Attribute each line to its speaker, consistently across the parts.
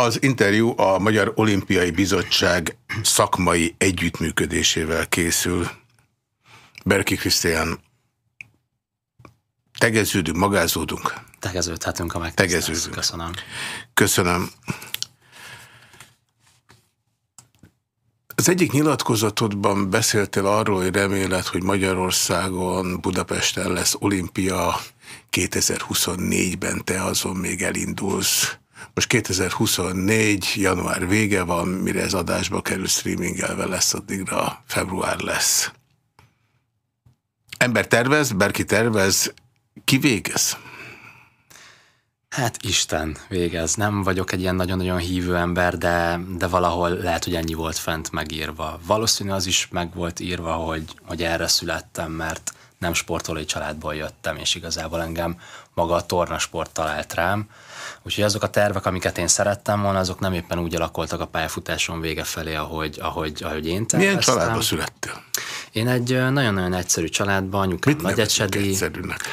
Speaker 1: Az interjú a Magyar Olimpiai Bizottság szakmai együttműködésével készül. Berki Krisztián, tegeződünk, magázódunk?
Speaker 2: Tegeződhetünk a
Speaker 1: megtisztelsz.
Speaker 2: Köszönöm.
Speaker 1: Köszönöm. Az egyik nyilatkozatodban beszéltél arról, hogy reméled, hogy Magyarországon, Budapesten lesz olimpia 2024-ben, te azon még elindulsz. Most 2024. január vége van, mire ez adásba kerül, streamingelve lesz, addigra február lesz. Ember tervez, bárki tervez, ki végez?
Speaker 2: Hát Isten végez. Nem vagyok egy ilyen nagyon-nagyon hívő ember, de, de valahol lehet, hogy ennyi volt fent megírva. Valószínű az is meg volt írva, hogy, hogy erre születtem, mert nem sportolói családból jöttem, és igazából engem maga a tornasport talált rám. Úgyhogy azok a tervek, amiket én szerettem volna, azok nem éppen úgy alakultak a pályafutásom vége felé, ahogy, ahogy, ahogy én terveztem.
Speaker 1: Milyen családba születtél?
Speaker 2: Én egy nagyon-nagyon egyszerű családban, anyukám nagyecsedi.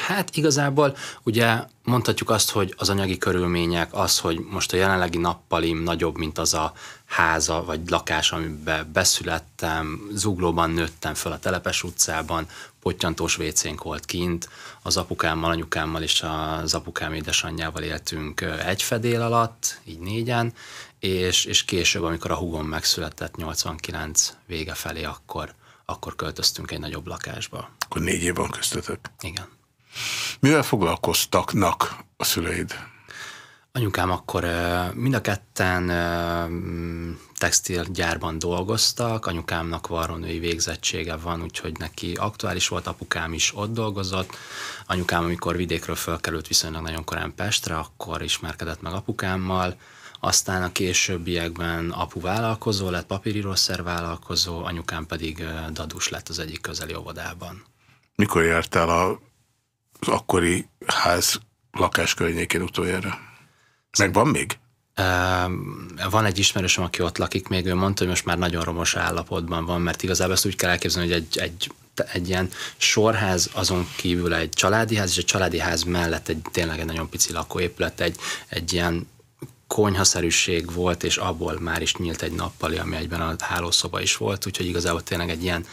Speaker 2: Hát igazából ugye mondhatjuk azt, hogy az anyagi körülmények, az, hogy most a jelenlegi nappalim nagyobb, mint az a háza vagy lakás, amiben beszülettem, zuglóban nőttem föl a Telepes utcában, pottyantós vécénk volt kint, az apukámmal, anyukámmal és az apukám édesanyjával éltünk egy fedél alatt, így négyen, és, és később, amikor a hugom megszületett 89 vége felé, akkor, akkor költöztünk egy nagyobb lakásba.
Speaker 1: Akkor négy év van köztetek?
Speaker 2: Igen.
Speaker 1: Mivel foglalkoztaknak a szüleid?
Speaker 2: Anyukám akkor mind a ketten textilgyárban dolgoztak, anyukámnak varrónői végzettsége van, úgyhogy neki aktuális volt, apukám is ott dolgozott. Anyukám, amikor vidékről fölkerült viszonylag nagyon korán Pestre, akkor ismerkedett meg apukámmal, aztán a későbbiekben apu vállalkozó lett, papírírószer vállalkozó, anyukám pedig dadus lett az egyik közeli óvodában.
Speaker 1: Mikor jártál a, az akkori ház lakás környékén utoljára? Meg van még?
Speaker 2: Van egy ismerősöm, aki ott lakik még, ő mondta, hogy most már nagyon romos állapotban van, mert igazából ezt úgy kell elképzelni, hogy egy, egy, egy ilyen sorház, azon kívül egy családi ház, és a családi ház mellett egy tényleg egy nagyon pici lakóépület, egy, egy ilyen konyhaszerűség volt, és abból már is nyílt egy nappali, ami egyben a hálószoba is volt, úgyhogy igazából tényleg egy ilyen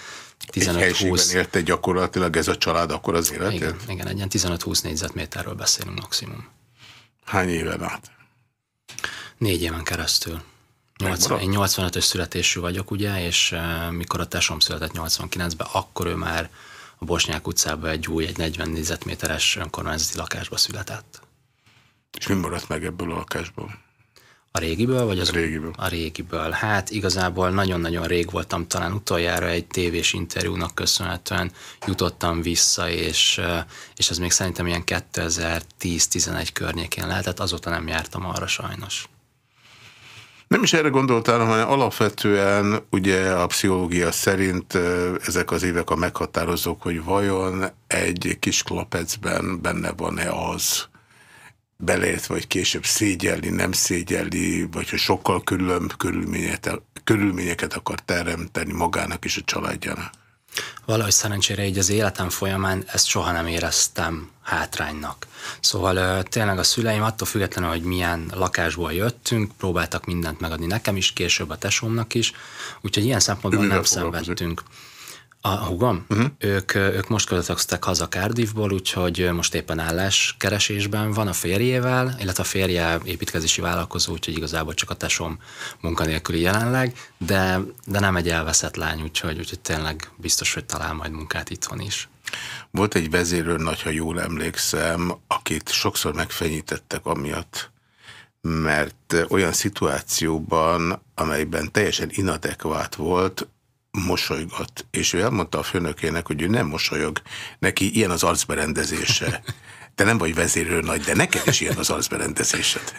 Speaker 1: 15-20... érte gyakorlatilag ez a család akkor az életét?
Speaker 2: Igen, igen egy ilyen 15-20 négyzetméterről beszélünk maximum.
Speaker 1: Hány éven át?
Speaker 2: Négy éven keresztül. 80, én 85-ös születésű vagyok, ugye, és uh, mikor a tesom született 89-ben, akkor ő már a Bosnyák utcában egy új, egy 40 négyzetméteres önkormányzati lakásba született.
Speaker 1: És mi maradt meg ebből a lakásból?
Speaker 2: A régiből, vagy az?
Speaker 1: A régiből.
Speaker 2: A régiből. Hát igazából nagyon-nagyon rég voltam, talán utoljára egy tévés interjúnak köszönhetően jutottam vissza, és, és ez még szerintem ilyen 2010-11 környékén lehetett, azóta nem jártam arra sajnos.
Speaker 1: Nem is erre gondoltál, hanem alapvetően ugye a pszichológia szerint ezek az évek a meghatározók, hogy vajon egy kis klapecben benne van-e az, beleértve, vagy később szégyelli, nem szégyelli, vagy hogy sokkal különb körülményeket akar teremteni magának és a családjának.
Speaker 2: Valahogy szerencsére így az életem folyamán ezt soha nem éreztem hátránynak. Szóval tényleg a szüleim attól függetlenül, hogy milyen lakásból jöttünk, próbáltak mindent megadni nekem is, később a tesómnak is, úgyhogy ilyen szempontból nem szenvedtünk. A húgom? Uh-huh. Ők, ők most költöztek haza Cardiffból, úgyhogy most éppen álláskeresésben van a férjével, illetve a férje építkezési vállalkozó, úgyhogy igazából csak a tesom munkanélküli jelenleg, de, de nem egy elveszett lány, úgyhogy, úgyhogy tényleg biztos, hogy talál majd munkát itthon is.
Speaker 1: Volt egy vezérőr ha jól emlékszem, akit sokszor megfenyítettek amiatt, mert olyan szituációban, amelyben teljesen inadekvát volt, mosolygott, és ő elmondta a főnökének, hogy ő nem mosolyog, neki ilyen az arcberendezése. Te nem vagy vezérő nagy, de neked is ilyen az arcberendezésed.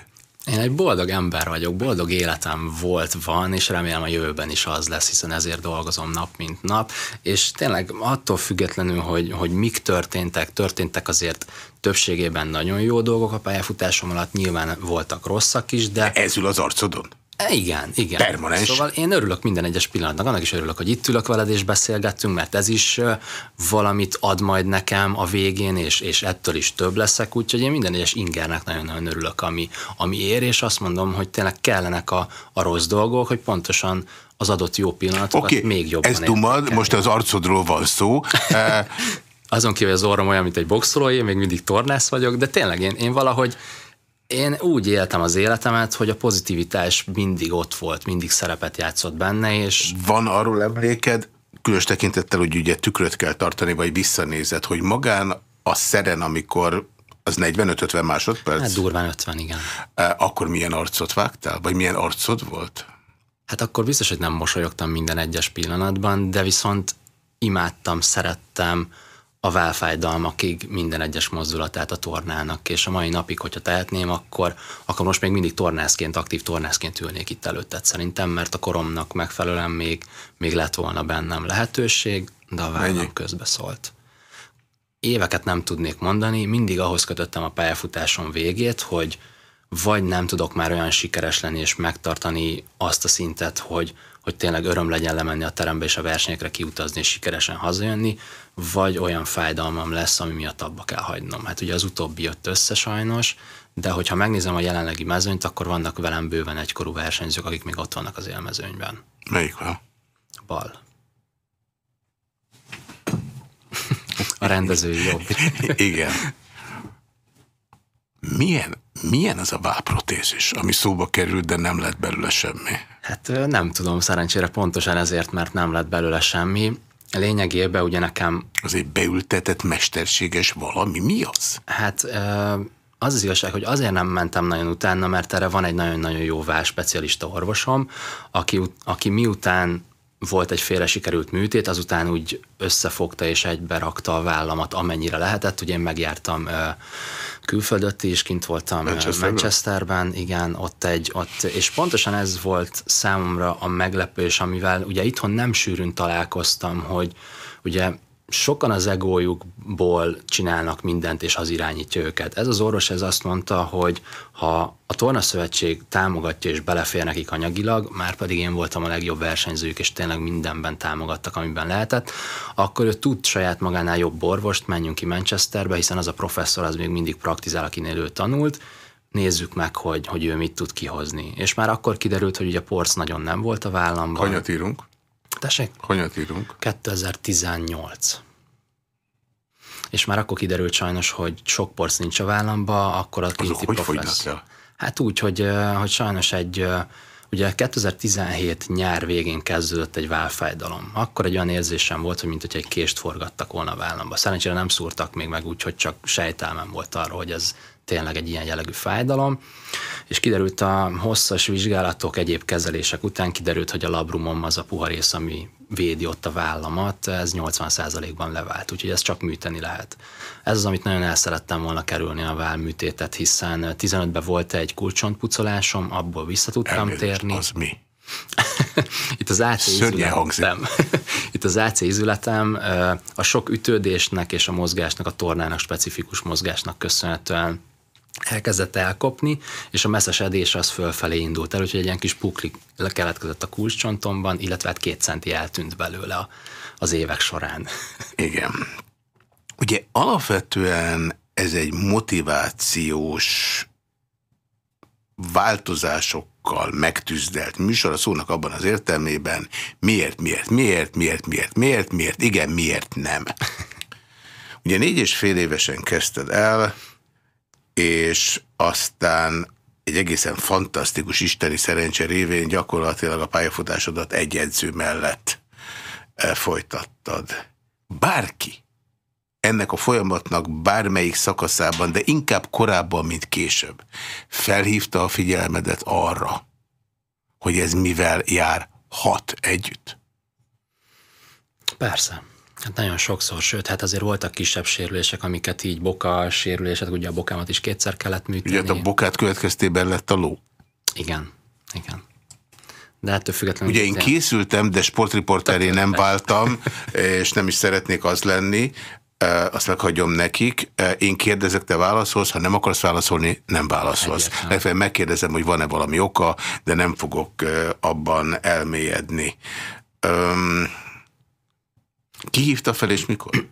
Speaker 2: Én egy boldog ember vagyok, boldog életem volt, van, és remélem a jövőben is az lesz, hiszen ezért dolgozom nap, mint nap, és tényleg attól függetlenül, hogy, hogy mik történtek, történtek azért többségében nagyon jó dolgok a pályafutásom alatt, nyilván voltak rosszak is, de...
Speaker 1: Ezül az arcodon?
Speaker 2: Igen, igen.
Speaker 1: Permanens.
Speaker 2: Szóval én örülök minden egyes pillanatnak, annak is örülök, hogy itt ülök veled és beszélgettünk, mert ez is valamit ad majd nekem a végén, és, és ettől is több leszek, úgyhogy én minden egyes ingernek nagyon-nagyon örülök, ami, ami ér, és azt mondom, hogy tényleg kellenek a, a rossz dolgok, hogy pontosan az adott jó pillanatokat okay, még jobban
Speaker 1: ez dumad, most az arcodról van szó.
Speaker 2: Azon kívül az orrom olyan, mint egy boxolói, még mindig tornász vagyok, de tényleg én, én valahogy én úgy éltem az életemet, hogy a pozitivitás mindig ott volt, mindig szerepet játszott benne, és...
Speaker 1: Van arról emléked, különös tekintettel, hogy ugye tükröt kell tartani, vagy visszanézed, hogy magán a szeren, amikor az 45-50 másodperc?
Speaker 2: Hát durván 50, igen.
Speaker 1: E, akkor milyen arcot vágtál? Vagy milyen arcod volt?
Speaker 2: Hát akkor biztos, hogy nem mosolyogtam minden egyes pillanatban, de viszont imádtam, szerettem, a válfájdalmakig minden egyes mozdulatát a tornának, és a mai napig, hogyha tehetném, akkor, akkor most még mindig tornászként, aktív tornászként ülnék itt előtted szerintem, mert a koromnak megfelelően még, még lett volna bennem lehetőség, de a vállam közbe szólt. Éveket nem tudnék mondani, mindig ahhoz kötöttem a pályafutásom végét, hogy vagy nem tudok már olyan sikeres lenni és megtartani azt a szintet, hogy, hogy tényleg öröm legyen lemenni a terembe és a versenyekre kiutazni és sikeresen hazajönni, vagy olyan fájdalmam lesz, ami miatt abba kell hagynom. Hát ugye az utóbbi jött össze sajnos, de hogyha megnézem a jelenlegi mezőnyt, akkor vannak velem bőven egykorú versenyzők, akik még ott vannak az élmezőnyben.
Speaker 1: Melyik van?
Speaker 2: Bal. a rendezői jobb.
Speaker 1: Igen. Milyen, milyen az a válprotézis, ami szóba került, de nem lett belőle semmi?
Speaker 2: Hát nem tudom, szerencsére pontosan ezért, mert nem lett belőle semmi. Lényegében ugye nekem...
Speaker 1: Az egy beültetett mesterséges valami, mi az?
Speaker 2: Hát az az igazság, hogy azért nem mentem nagyon utána, mert erre van egy nagyon-nagyon jó specialista orvosom, aki, aki miután volt egy félre sikerült műtét, azután úgy összefogta és egybe rakta a vállamat, amennyire lehetett. Ugye én megjártam külföldött is, kint voltam Manchesterben, Manchesterben igen, ott egy, ott, és pontosan ez volt számomra a meglepős, amivel ugye itthon nem sűrűn találkoztam, hogy ugye sokan az egójukból csinálnak mindent, és az irányítja őket. Ez az orvos ez azt mondta, hogy ha a tornaszövetség támogatja és belefér nekik anyagilag, már pedig én voltam a legjobb versenyzőjük, és tényleg mindenben támogattak, amiben lehetett, akkor ő tud saját magánál jobb orvost, menjünk ki Manchesterbe, hiszen az a professzor az még mindig praktizál, akinél ő tanult, nézzük meg, hogy, hogy ő mit tud kihozni. És már akkor kiderült, hogy ugye porc nagyon nem volt a vállamban.
Speaker 1: Hanyat írunk?
Speaker 2: Tessék?
Speaker 1: Hanyat írunk?
Speaker 2: 2018. És már akkor kiderült sajnos, hogy sok porc nincs a vállamba, akkor a
Speaker 1: kinti hogy professzor.
Speaker 2: Hát úgy, hogy, hogy sajnos egy Ugye 2017 nyár végén kezdődött egy válfájdalom. Akkor egy olyan érzésem volt, hogy mint hogy egy kést forgattak volna a vállamba. Szerencsére nem szúrtak még meg úgy, hogy csak sejtelmem volt arra, hogy ez tényleg egy ilyen jellegű fájdalom, és kiderült a hosszas vizsgálatok, egyéb kezelések után kiderült, hogy a labrumom az a puha rész, ami védi ott a vállamat, ez 80%-ban levált, úgyhogy ezt csak műteni lehet. Ez az, amit nagyon el szerettem volna kerülni a válműtétet, hiszen 15-ben volt egy kulcsontpucolásom, abból vissza tudtam Elnézést, térni.
Speaker 1: Az mi?
Speaker 2: Itt az AC izületem, itt az AC izületem a sok ütődésnek és a mozgásnak, a tornának specifikus mozgásnak köszönhetően elkezdett elkopni, és a messzes edés az fölfelé indult el, úgyhogy egy ilyen kis pukli keletkezett a kulcscsontomban, illetve hát két centi eltűnt belőle az évek során.
Speaker 1: Igen. Ugye alapvetően ez egy motivációs változásokkal megtűzdelt műsor a szónak abban az értelmében, miért, miért, miért, miért, miért, miért, miért, igen, miért nem. Ugye négy és fél évesen kezdted el, és aztán egy egészen fantasztikus isteni szerencse révén gyakorlatilag a pályafutásodat egy edző mellett eh, folytattad. Bárki ennek a folyamatnak bármelyik szakaszában, de inkább korábban, mint később, felhívta a figyelmedet arra, hogy ez mivel jár hat együtt?
Speaker 2: Persze. Hát nagyon sokszor, sőt, hát azért voltak kisebb sérülések, amiket így boka sérülések, ugye a bokámat is kétszer kellett műteni.
Speaker 1: Ugye hát a bokát következtében lett a ló?
Speaker 2: Igen, igen. De ettől függetlenül...
Speaker 1: Ugye én készültem, de sportriporteré nem váltam, és nem is szeretnék az lenni. azt meghagyom nekik. Én kérdezek, te válaszolsz, ha nem akarsz válaszolni, nem válaszolsz. Legfeljebb megkérdezem, hogy van-e valami oka, de nem fogok abban elmélyedni. Ki hívta fel és mikor?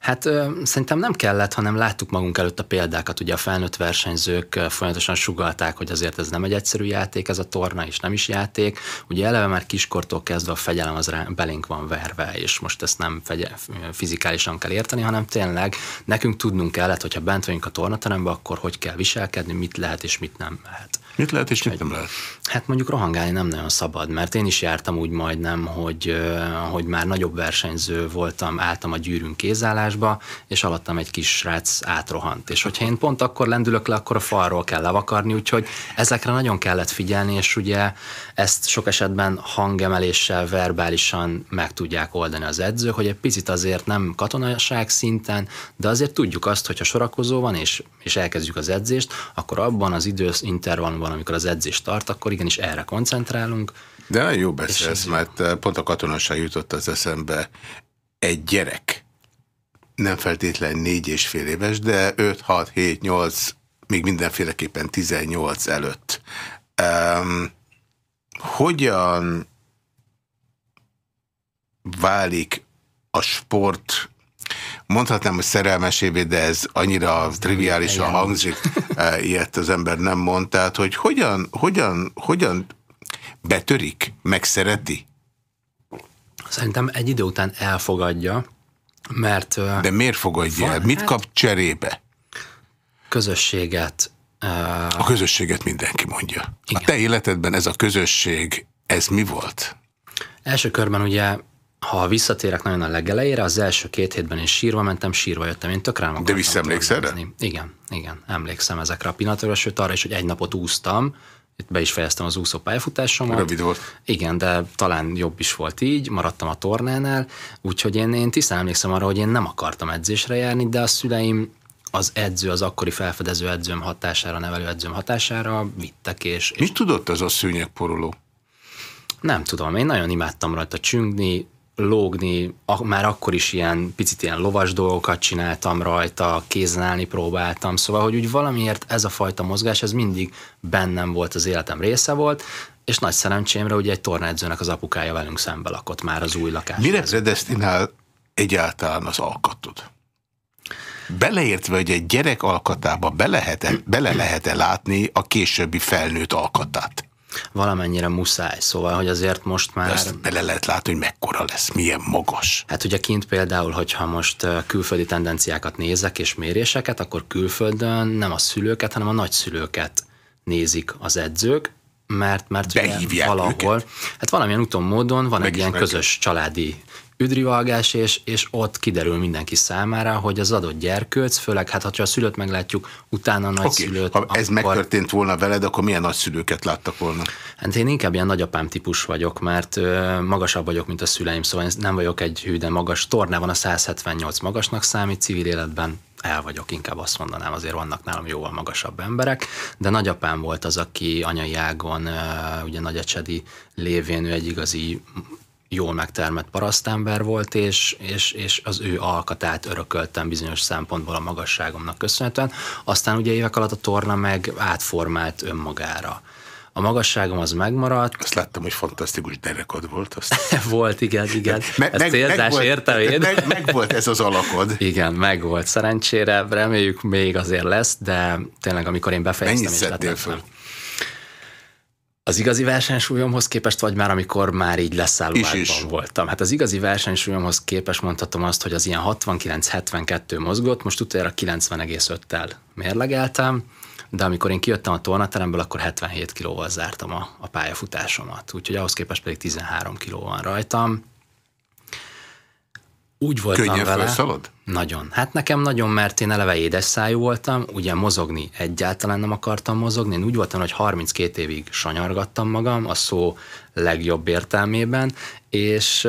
Speaker 2: Hát ö, szerintem nem kellett, hanem láttuk magunk előtt a példákat. Ugye a felnőtt versenyzők folyamatosan sugalták, hogy azért ez nem egy egyszerű játék, ez a torna, és nem is játék. Ugye eleve már kiskortól kezdve a fegyelem az rá, belénk van verve, és most ezt nem fegye, fizikálisan kell érteni, hanem tényleg nekünk tudnunk kellett, hogyha bent vagyunk a tornateremben, akkor hogy kell viselkedni, mit lehet és mit nem lehet.
Speaker 1: Mit lehet és mit nem lehet?
Speaker 2: Hát mondjuk rohangálni nem nagyon szabad, mert én is jártam úgy majdnem, hogy, hogy már nagyobb versenyző voltam, álltam a gyűrűn kézállásba, és alattam egy kis srác átrohant. És hogyha én pont akkor lendülök le, akkor a falról kell levakarni, úgyhogy ezekre nagyon kellett figyelni, és ugye ezt sok esetben hangemeléssel, verbálisan meg tudják oldani az edzők, hogy egy picit azért nem katonaság szinten, de azért tudjuk azt, hogyha sorakozó van, és, és elkezdjük az edzést, akkor abban az idős intervallumban, amikor az edzést tart, akkor igenis erre koncentrálunk.
Speaker 1: De nagyon jó beszélsz, mert eh, pont a katonaság jutott az eszembe. Egy gyerek, nem feltétlen négy és fél éves, de 5, 6, 7, 8, még mindenféleképpen 18 előtt. Um, hogyan válik a sport mondhatnám, hogy szerelmesévé, de ez annyira triviálisan hangzik, e, ilyet az ember nem mond. Tehát, hogy hogyan, hogyan, hogyan betörik, megszereti?
Speaker 2: Szerintem egy idő után elfogadja, mert...
Speaker 1: De miért fogadja van, el? Mit hát, kap cserébe?
Speaker 2: Közösséget.
Speaker 1: A közösséget mindenki mondja. Igen. A te életedben ez a közösség, ez mi volt?
Speaker 2: Első körben ugye ha visszatérek nagyon a legelejére, az első két hétben én sírva mentem, sírva jöttem, én tökre
Speaker 1: nem De visszaemlékszel erre?
Speaker 2: Igen, igen, emlékszem ezekre a pillanatokra, sőt arra is, hogy egy napot úsztam, itt be is fejeztem az úszó pályafutásomat.
Speaker 1: Rövid volt.
Speaker 2: Igen, de talán jobb is volt így, maradtam a tornánál, úgyhogy én, én tisztán emlékszem arra, hogy én nem akartam edzésre járni, de a szüleim az edző, az akkori felfedező edzőm hatására, nevelő edzőm hatására vittek és...
Speaker 1: Mit tudott az a szőnyegporoló?
Speaker 2: Nem tudom, én nagyon imádtam rajta csüngni, lógni, már akkor is ilyen picit ilyen lovas dolgokat csináltam rajta, kézen állni próbáltam, szóval, hogy úgy valamiért ez a fajta mozgás, ez mindig bennem volt, az életem része volt, és nagy szerencsémre ugye egy tornádzőnek az apukája velünk szembe lakott már az új lakásban.
Speaker 1: Mire predestinál egyáltalán az alkatod? Beleértve, hogy egy gyerek alkatába be lehet -e, bele lehet-e látni a későbbi felnőtt alkatát?
Speaker 2: Valamennyire muszáj, szóval, hogy azért most már... De
Speaker 1: azt bele lehet látni, hogy mekkora lesz, milyen magas.
Speaker 2: Hát ugye kint például, hogyha most külföldi tendenciákat nézek és méréseket, akkor külföldön nem a szülőket, hanem a nagyszülőket nézik az edzők, mert, mert valahol, őket. hát valamilyen úton módon van Meg egy ilyen közös családi üdrivalgás, és, és ott kiderül mindenki számára, hogy az adott gyerkőc, főleg hát ha a szülőt meglátjuk, utána a nagyszülőt.
Speaker 1: Okay. Ha ez akkor... megtörtént volna veled, akkor milyen nagyszülőket láttak volna?
Speaker 2: Hát én inkább ilyen nagyapám típus vagyok, mert ö, magasabb vagyok, mint a szüleim, szóval én nem vagyok egy hű, de magas. Tornában a 178 magasnak számít civil életben, el vagyok, inkább azt mondanám, azért vannak nálam jóval magasabb emberek, de nagyapám volt az, aki anyai ágon, ugye nagyecsedi lévén ő egy igazi jól megtermett parasztember volt, és, és, és az ő alkatát örököltem bizonyos szempontból a magasságomnak köszönhetően. Aztán ugye évek alatt a torna meg átformált önmagára. A magasságom az megmaradt.
Speaker 1: Azt láttam, hogy fantasztikus derekod volt. Azt.
Speaker 2: volt, igen, igen. Me, ez meg, célzás meg értelmén.
Speaker 1: Meg, meg volt ez az alakod.
Speaker 2: igen, meg volt. Szerencsére reméljük még azért lesz, de tényleg amikor én befejeztem.
Speaker 1: Mennyit szedtél föl?
Speaker 2: Az igazi versenysúlyomhoz képest, vagy már amikor már így leszállóágban voltam? Hát az igazi versenysúlyomhoz képest mondhatom azt, hogy az ilyen 69-72 mozgott, most utoljára 90,5-tel mérlegeltem, de amikor én kijöttem a tornateremből, akkor 77 kilóval zártam a, a pályafutásomat, úgyhogy ahhoz képest pedig 13 kiló van rajtam. Úgy voltam
Speaker 1: Könnyen
Speaker 2: vele.
Speaker 1: felszalad?
Speaker 2: Nagyon. Hát nekem nagyon, mert én eleve édes szájú voltam, ugye mozogni egyáltalán nem akartam mozogni. Én úgy voltam, hogy 32 évig sanyargattam magam, a szó legjobb értelmében, és,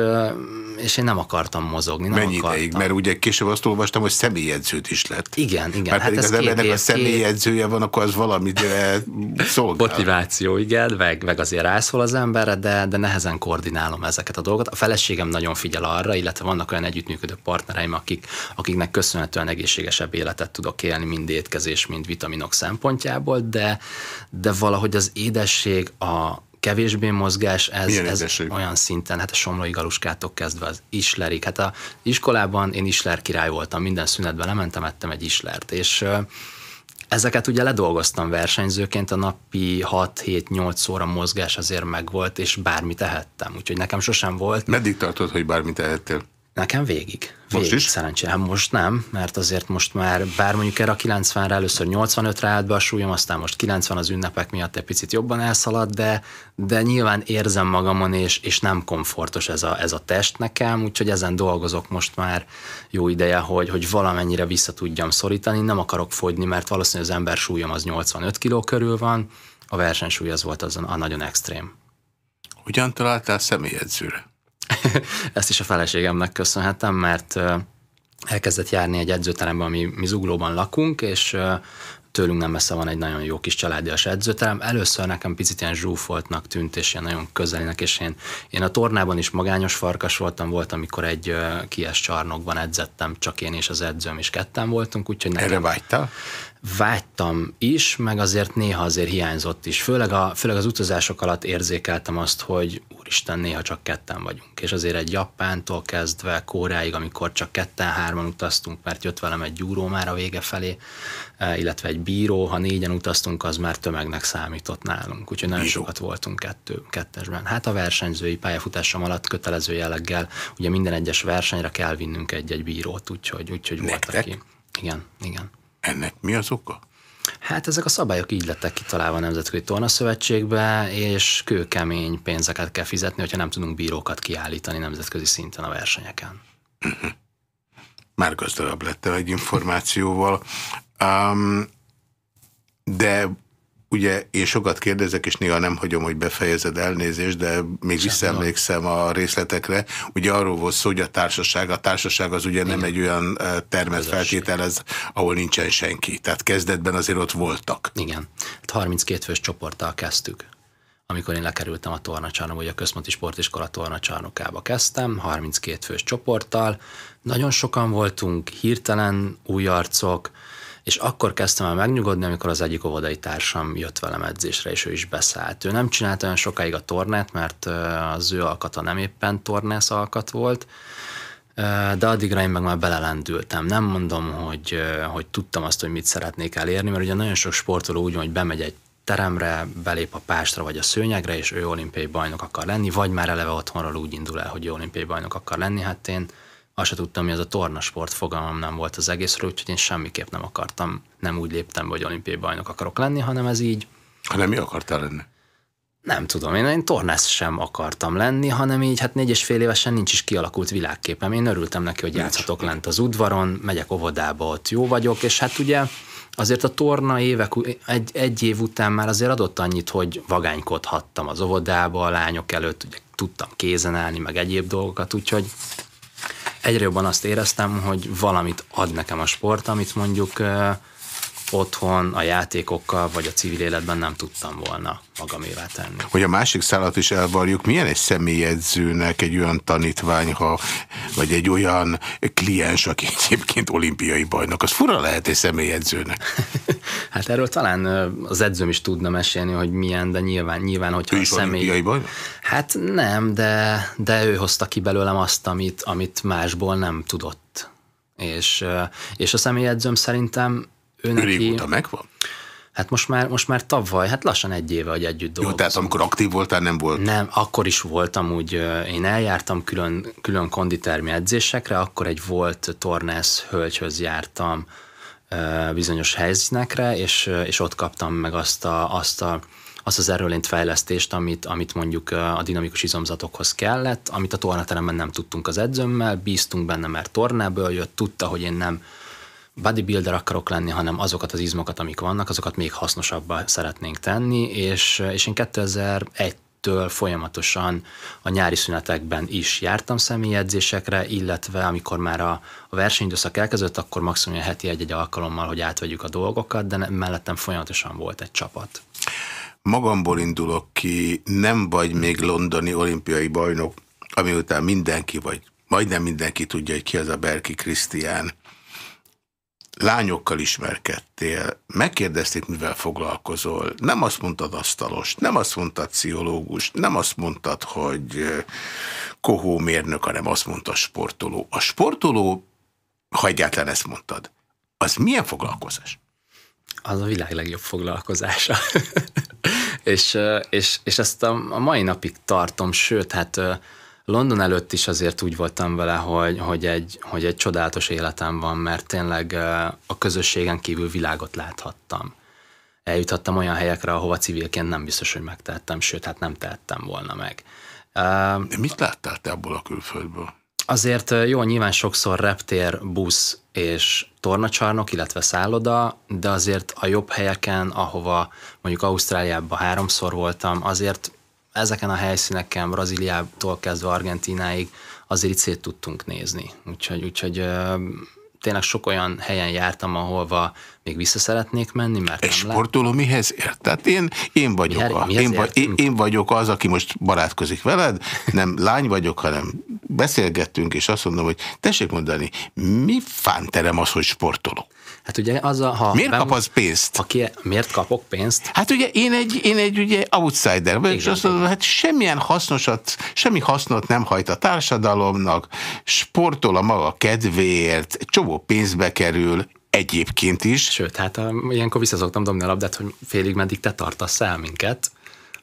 Speaker 2: és én nem akartam mozogni. Nem
Speaker 1: Mennyi
Speaker 2: akartam.
Speaker 1: ideig? Mert ugye később azt olvastam, hogy személyedzőt is lett.
Speaker 2: Igen, igen.
Speaker 1: Mert hát pedig az embernek a személyedzője van, akkor az valamire szolgál.
Speaker 2: Motiváció, igen, meg, meg azért rászól az emberre, de, de nehezen koordinálom ezeket a dolgokat. A feleségem nagyon figyel arra, illetve vannak olyan együttműködő partnereim, akik, akiknek köszönhetően egészségesebb életet tudok élni, mind étkezés, mind vitaminok szempontjából, de, de valahogy az édesség, a kevésbé mozgás, ez, ez olyan szinten, hát a Somlói Galuskától kezdve az Islerig. Hát a iskolában én Isler király voltam, minden szünetben lementem, ettem egy Islert, és Ezeket ugye ledolgoztam versenyzőként, a napi 6-7-8 óra mozgás azért megvolt, és bármit tehettem, úgyhogy nekem sosem volt.
Speaker 1: Meddig tartod, hogy bármit tehettél?
Speaker 2: Nekem végig. Most végig, is? Szerencsére. Hát most nem, mert azért most már, bár mondjuk erre a 90-re először 85-re állt be a súlyom, aztán most 90 az ünnepek miatt egy picit jobban elszalad, de, de nyilván érzem magamon, és, és nem komfortos ez a, ez a test nekem, úgyhogy ezen dolgozok most már jó ideje, hogy, hogy valamennyire vissza tudjam szorítani. Nem akarok fogyni, mert valószínűleg az ember súlyom az 85 kg körül van, a versenysúly az volt azon a nagyon extrém.
Speaker 1: Hogyan találtál személyedzőre?
Speaker 2: Ezt is a feleségemnek köszönhetem, mert elkezdett járni egy edzőteremben, ami mi Zuglóban lakunk, és tőlünk nem messze van egy nagyon jó kis családias edzőterem. Először nekem picit ilyen zsúfoltnak tűnt, és ilyen nagyon közelinek, és én, én a tornában is magányos farkas voltam, volt, amikor egy kies csarnokban edzettem, csak én és az edzőm is ketten voltunk, úgyhogy
Speaker 1: nekem... Erre vágytál?
Speaker 2: Vágytam is, meg azért néha azért hiányzott is. Főleg, a, főleg az utazások alatt érzékeltem azt, hogy úristen, néha csak ketten vagyunk. És azért egy Japántól kezdve Kóráig, amikor csak ketten-hárman utaztunk, mert jött velem egy gyúró már a vége felé, e, illetve egy bíró, ha négyen utaztunk, az már tömegnek számított nálunk. Úgyhogy nagyon bíró. sokat voltunk kettő, kettesben. Hát a versenyzői pályafutásom alatt kötelező jelleggel, ugye minden egyes versenyre kell vinnünk egy-egy bírót, úgyhogy, úgyhogy volt aki. Igen, igen.
Speaker 1: Ennek mi az oka?
Speaker 2: Hát ezek a szabályok így lettek kitalálva a Nemzetközi Tornaszövetségbe, és kőkemény pénzeket kell fizetni, hogyha nem tudunk bírókat kiállítani nemzetközi szinten a versenyeken. Uh-huh.
Speaker 1: Már gazdagabb lettem egy információval. Um, de Ugye én sokat kérdezek, és néha nem hagyom, hogy befejezed elnézést, de még Sem visszaemlékszem a részletekre. Ugye arról volt szó, hogy a társaság, a társaság az ugye Igen. nem egy olyan termet feltételez, ahol nincsen senki. Tehát kezdetben azért ott voltak.
Speaker 2: Igen. 32 hát fős csoporttal kezdtük amikor én lekerültem a tornacsarnokba, vagy a Központi Sportiskola tornacsarnokába kezdtem, 32 fős csoporttal. Nagyon sokan voltunk, hirtelen új arcok, és akkor kezdtem el megnyugodni, amikor az egyik óvodai társam jött velem edzésre, és ő is beszállt. Ő nem csinált olyan sokáig a tornát, mert az ő alkata nem éppen tornász alkat volt, de addigra én meg már belelendültem. Nem mondom, hogy, hogy tudtam azt, hogy mit szeretnék elérni, mert ugye nagyon sok sportoló úgy van, hogy bemegy egy teremre, belép a pástra vagy a szőnyegre, és ő olimpiai bajnok akar lenni, vagy már eleve otthonról úgy indul el, hogy olimpiai bajnok akar lenni. Hát én azt se tudtam, hogy ez a tornasport fogalmam nem volt az egészről, úgyhogy én semmiképp nem akartam, nem úgy léptem hogy olimpiai bajnok akarok lenni, hanem ez így...
Speaker 1: Hanem mi akartál lenni?
Speaker 2: Nem tudom, én, én tornász sem akartam lenni, hanem így hát négy és fél évesen nincs is kialakult világképem. Én örültem neki, hogy játszhatok nincs. lent az udvaron, megyek óvodába, ott jó vagyok, és hát ugye azért a torna évek, egy, egy év után már azért adott annyit, hogy vagánykodhattam az óvodába a lányok előtt, ugye tudtam kézen állni, meg egyéb dolgokat, úgyhogy egyre jobban azt éreztem, hogy valamit ad nekem a sport, amit mondjuk otthon a játékokkal vagy a civil életben nem tudtam volna magamévá tenni.
Speaker 1: Hogy a másik szállat is elvarjuk, milyen egy személyedzőnek egy olyan tanítvány, ha, vagy egy olyan kliens, aki egyébként olimpiai bajnok, az fura lehet egy személyedzőnek.
Speaker 2: hát erről talán az edzőm is tudna mesélni, hogy milyen, de nyilván, nyilván hogyha
Speaker 1: ő is a személy... olimpiai bajnok?
Speaker 2: Hát nem, de, de ő hozta ki belőlem azt, amit, amit másból nem tudott. És, és a személyedzőm szerintem
Speaker 1: ő neki... Régóta megvan?
Speaker 2: Hát most már, most már tavaly, hát lassan egy éve, hogy együtt dolgozunk. Jó,
Speaker 1: tehát amikor aktív voltál, nem volt?
Speaker 2: Nem, akkor is voltam úgy, én eljártam külön, külön konditermi edzésekre, akkor egy volt tornász hölgyhöz jártam bizonyos helyszínekre, és, és ott kaptam meg azt, a, azt, a, azt az erőlént fejlesztést, amit, amit mondjuk a dinamikus izomzatokhoz kellett, amit a tornateremben nem tudtunk az edzőmmel, bíztunk benne, mert tornából jött, tudta, hogy én nem bodybuilder akarok lenni, hanem azokat az izmokat, amik vannak, azokat még hasznosabbá szeretnénk tenni, és, és én 2001 től folyamatosan a nyári szünetekben is jártam személyedzésekre, illetve amikor már a, a versenyidőszak elkezdődött, akkor maximum heti egy-egy alkalommal, hogy átvegyük a dolgokat, de mellettem folyamatosan volt egy csapat.
Speaker 1: Magamból indulok ki, nem vagy még londoni olimpiai bajnok, ami után mindenki, vagy majdnem mindenki tudja, hogy ki az a Berki Krisztián. Lányokkal ismerkedtél, megkérdezték, mivel foglalkozol. Nem azt mondtad asztalos, nem azt mondtad pszichológus, nem azt mondtad, hogy kohó mérnök, hanem azt mondta sportoló. A sportoló, ha egyáltalán ezt mondtad, az milyen foglalkozás?
Speaker 2: Az a világ legjobb foglalkozása. és, és, és ezt a mai napig tartom, sőt, hát London előtt is azért úgy voltam vele, hogy, hogy, egy, hogy egy csodálatos életem van, mert tényleg a közösségen kívül világot láthattam. Eljuthattam olyan helyekre, ahova civilként nem biztos, hogy megtettem, sőt, hát nem tehettem volna meg.
Speaker 1: De mit láttál te abból a külföldből?
Speaker 2: Azért jó, nyilván sokszor reptér, busz és tornacsarnok, illetve szálloda, de azért a jobb helyeken, ahova mondjuk Ausztráliában háromszor voltam, azért ezeken a helyszíneken, Brazíliától kezdve Argentináig azért itt szét tudtunk nézni. Úgyhogy, úgyhogy tényleg sok olyan helyen jártam, ahova még vissza szeretnék menni, mert
Speaker 1: Egy sportoló le... mihez ért? Tehát én, én, vagyok Miher, a, én, vagy, én, én vagyok az, aki most barátkozik veled, nem lány vagyok, hanem beszélgettünk, és azt mondom, hogy tessék mondani, mi fánterem az, hogy sportoló?
Speaker 2: Hát ugye az a... Ha
Speaker 1: miért kap az pénzt?
Speaker 2: Aki, miért kapok pénzt?
Speaker 1: Hát ugye én egy, én egy ugye outsider vagyok, és azt mondom, hát semmilyen hasznosat, semmi hasznot nem hajt a társadalomnak, sportol a maga kedvéért, csomó pénzbe kerül, egyébként is.
Speaker 2: Sőt, hát a, ilyenkor visszaszoktam dobni a labdát, hogy félig meddig te tartasz el minket,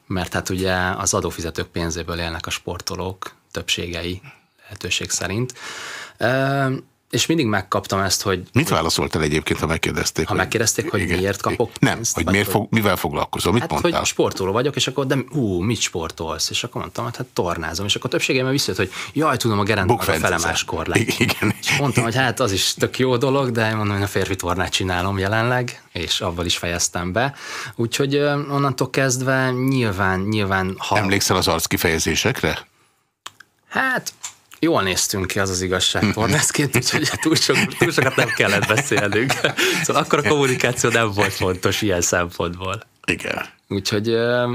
Speaker 2: mert hát ugye az adófizetők pénzéből élnek a sportolók többségei lehetőség szerint. És mindig megkaptam ezt, hogy...
Speaker 1: Mit hogy, válaszoltál egyébként, ha megkérdezték?
Speaker 2: Ha hogy, megkérdezték, hogy igen, miért kapok
Speaker 1: Nem, pénzt, hogy, miért fog, mivel foglalkozom, mit
Speaker 2: hát,
Speaker 1: mondtál?
Speaker 2: hogy sportoló vagyok, és akkor, de hú, mit sportolsz? És akkor mondtam, hát, hát tornázom, és akkor többségében visszajött, hogy jaj, tudom, a gerendnak a felemáskor lett. Igen. És mondtam, hogy hát az is tök jó dolog, de én mondom, hogy a férfi tornát csinálom jelenleg, és avval is fejeztem be. Úgyhogy onnantól kezdve nyilván, nyilván...
Speaker 1: Ha... Emlékszel az arc kifejezésekre?
Speaker 2: Hát jól néztünk ki, az az igazság tornászként, úgyhogy túl, sok, túl sokat nem kellett beszélnünk. Szóval akkor a kommunikáció nem volt fontos ilyen szempontból.
Speaker 1: Igen.
Speaker 2: Úgyhogy,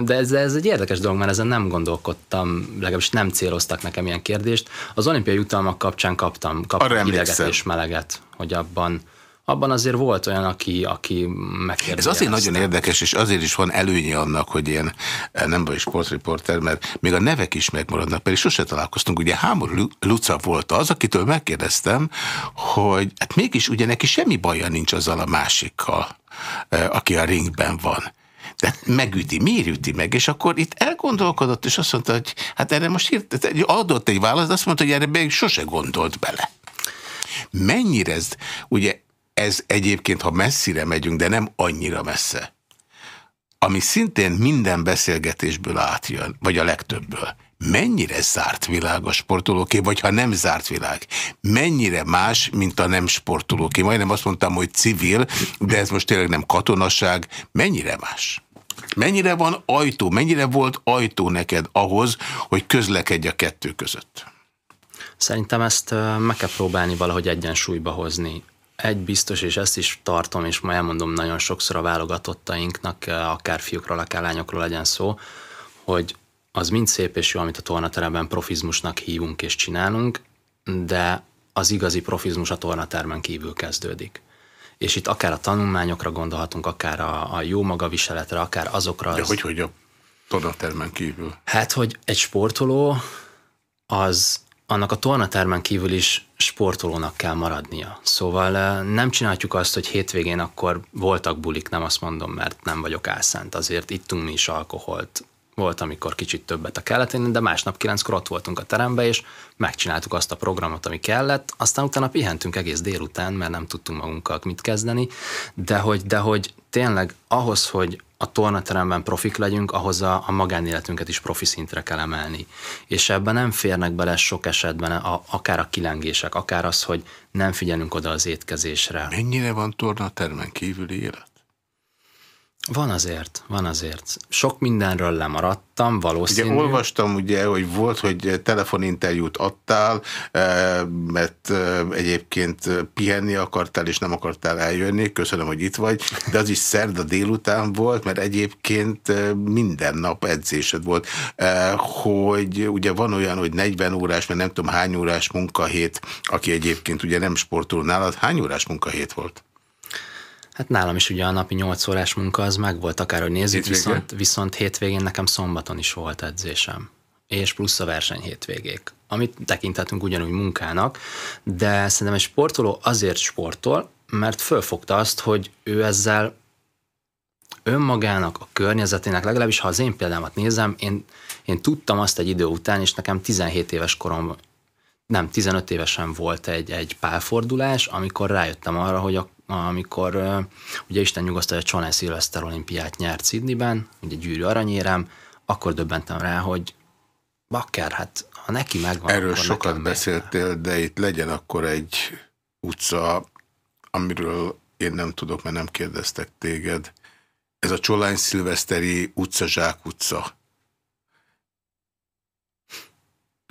Speaker 2: de ez, ez egy érdekes dolog, mert ezen nem gondolkodtam, legalábbis nem céloztak nekem ilyen kérdést. Az olimpiai jutalmak kapcsán kaptam, kaptam hideget és meleget, hogy abban abban azért volt olyan, aki, aki megkérdezte.
Speaker 1: Ez azért nagyon érdekes, és azért is van előnye annak, hogy én eh, nem vagy sportriporter, mert még a nevek is megmaradnak, pedig sose találkoztunk. Ugye Hámor Luca volt az, akitől megkérdeztem, hogy hát mégis ugye neki semmi baja nincs azzal a másikkal, eh, aki a ringben van. De megüti, miért üti meg? És akkor itt elgondolkodott, és azt mondta, hogy hát erre most hirt, adott egy választ, azt mondta, hogy erre még sose gondolt bele. Mennyire ez, ugye ez egyébként, ha messzire megyünk, de nem annyira messze, ami szintén minden beszélgetésből átjön, vagy a legtöbbből, mennyire zárt világ a sportolóké, vagy ha nem zárt világ, mennyire más, mint a nem sportolóké. Majdnem azt mondtam, hogy civil, de ez most tényleg nem katonasság. Mennyire más? Mennyire van ajtó, mennyire volt ajtó neked ahhoz, hogy közlekedj a kettő között?
Speaker 2: Szerintem ezt meg kell próbálni valahogy egyensúlyba hozni egy biztos, és ezt is tartom, és ma elmondom nagyon sokszor a válogatottainknak, eh, akár fiúkról, akár lányokról legyen szó, hogy az mind szép és jó, amit a tornateremben profizmusnak hívunk és csinálunk, de az igazi profizmus a tornatermen kívül kezdődik. És itt akár a tanulmányokra gondolhatunk, akár a, a jó magaviseletre, akár azokra.
Speaker 1: De az... hogy, hogy a tornatermen kívül?
Speaker 2: Hát, hogy egy sportoló az annak a tornatermen kívül is sportolónak kell maradnia. Szóval eh, nem csináljuk azt, hogy hétvégén akkor voltak bulik, nem azt mondom, mert nem vagyok álszánt. Azért ittunk mi is alkoholt. Volt, amikor kicsit többet a kelletén, de másnap kilenckor ott voltunk a terembe, és megcsináltuk azt a programot, ami kellett. Aztán utána pihentünk egész délután, mert nem tudtunk magunkkal mit kezdeni. De hogy, de hogy tényleg ahhoz, hogy a tornateremben profik legyünk, ahhoz a, a magánéletünket is profi szintre kell emelni. És ebben nem férnek bele sok esetben a, akár a kilengések, akár az, hogy nem figyelünk oda az étkezésre.
Speaker 1: Mennyire van tornatermen kívüli élet?
Speaker 2: Van azért, van azért. Sok mindenről lemaradtam, valószínű.
Speaker 1: Ugye olvastam, ugye, hogy volt, hogy telefoninterjút adtál, eh, mert eh, egyébként pihenni akartál, és nem akartál eljönni. Köszönöm, hogy itt vagy. De az is szerda délután volt, mert egyébként eh, minden nap edzésed volt. Hogy ugye van olyan, hogy 40 órás, mert nem tudom hány órás munkahét, aki egyébként ugye nem sportol nálad. Hány órás munkahét volt?
Speaker 2: Hát nálam is ugye a napi 8 órás munka az meg volt, akárhogy nézzük, viszont, viszont hétvégén nekem szombaton is volt edzésem. És plusz a verseny hétvégék, amit tekinthetünk ugyanúgy munkának, de szerintem egy sportoló azért sportol, mert fölfogta azt, hogy ő ezzel önmagának, a környezetének, legalábbis ha az én példámat nézem, én, én tudtam azt egy idő után, és nekem 17 éves korom, nem, 15 évesen volt egy, egy pálfordulás, amikor rájöttem arra, hogy a amikor ugye Isten nyugosztalja Csolán Szilveszter olimpiát nyert Sydneyben, ugye gyűrű aranyérem, akkor döbbentem rá, hogy bakker, hát ha neki megvan,
Speaker 1: Erről sokat beszéltél, de itt legyen akkor egy utca, amiről én nem tudok, mert nem kérdeztek téged. Ez a Csolány Szilveszteri utca, Zsák utca.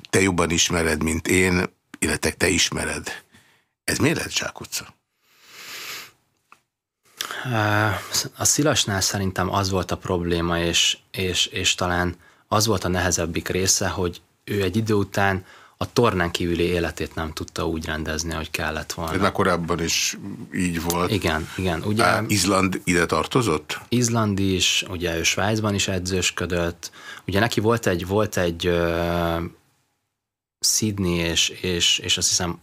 Speaker 1: Te jobban ismered, mint én, illetve te ismered. Ez miért lett Zsák utca?
Speaker 2: A Szilasnál szerintem az volt a probléma, és, és, és talán az volt a nehezebbik része, hogy ő egy idő után a tornán kívüli életét nem tudta úgy rendezni, hogy kellett volna.
Speaker 1: Már korábban is így volt.
Speaker 2: Igen, igen. Ugye, Á,
Speaker 1: Izland ide tartozott?
Speaker 2: Izland is, ugye ő Svájcban is edzősködött. Ugye neki volt egy, volt egy uh, Sydney és, és, és azt hiszem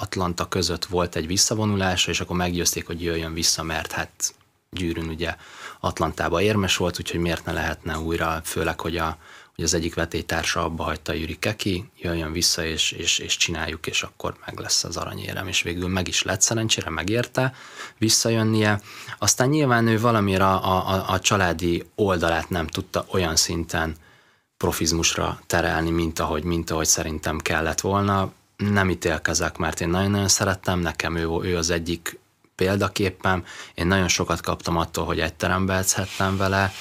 Speaker 2: Atlanta között volt egy visszavonulása, és akkor meggyőzték, hogy jöjjön vissza, mert hát gyűrűn ugye Atlantába érmes volt, úgyhogy miért ne lehetne újra, főleg, hogy, a, hogy az egyik vetétársa abba hagyta Jüri Keki, jöjjön vissza, és, és, és csináljuk, és akkor meg lesz az aranyérem, és végül meg is lett szerencsére, megérte visszajönnie. Aztán nyilván ő valamire a, a, a családi oldalát nem tudta olyan szinten profizmusra terelni, mint ahogy, mint ahogy szerintem kellett volna nem ítélkezek, mert én nagyon-nagyon szerettem, nekem ő, ő az egyik példaképem, én nagyon sokat kaptam attól, hogy egy terembe edzhettem vele,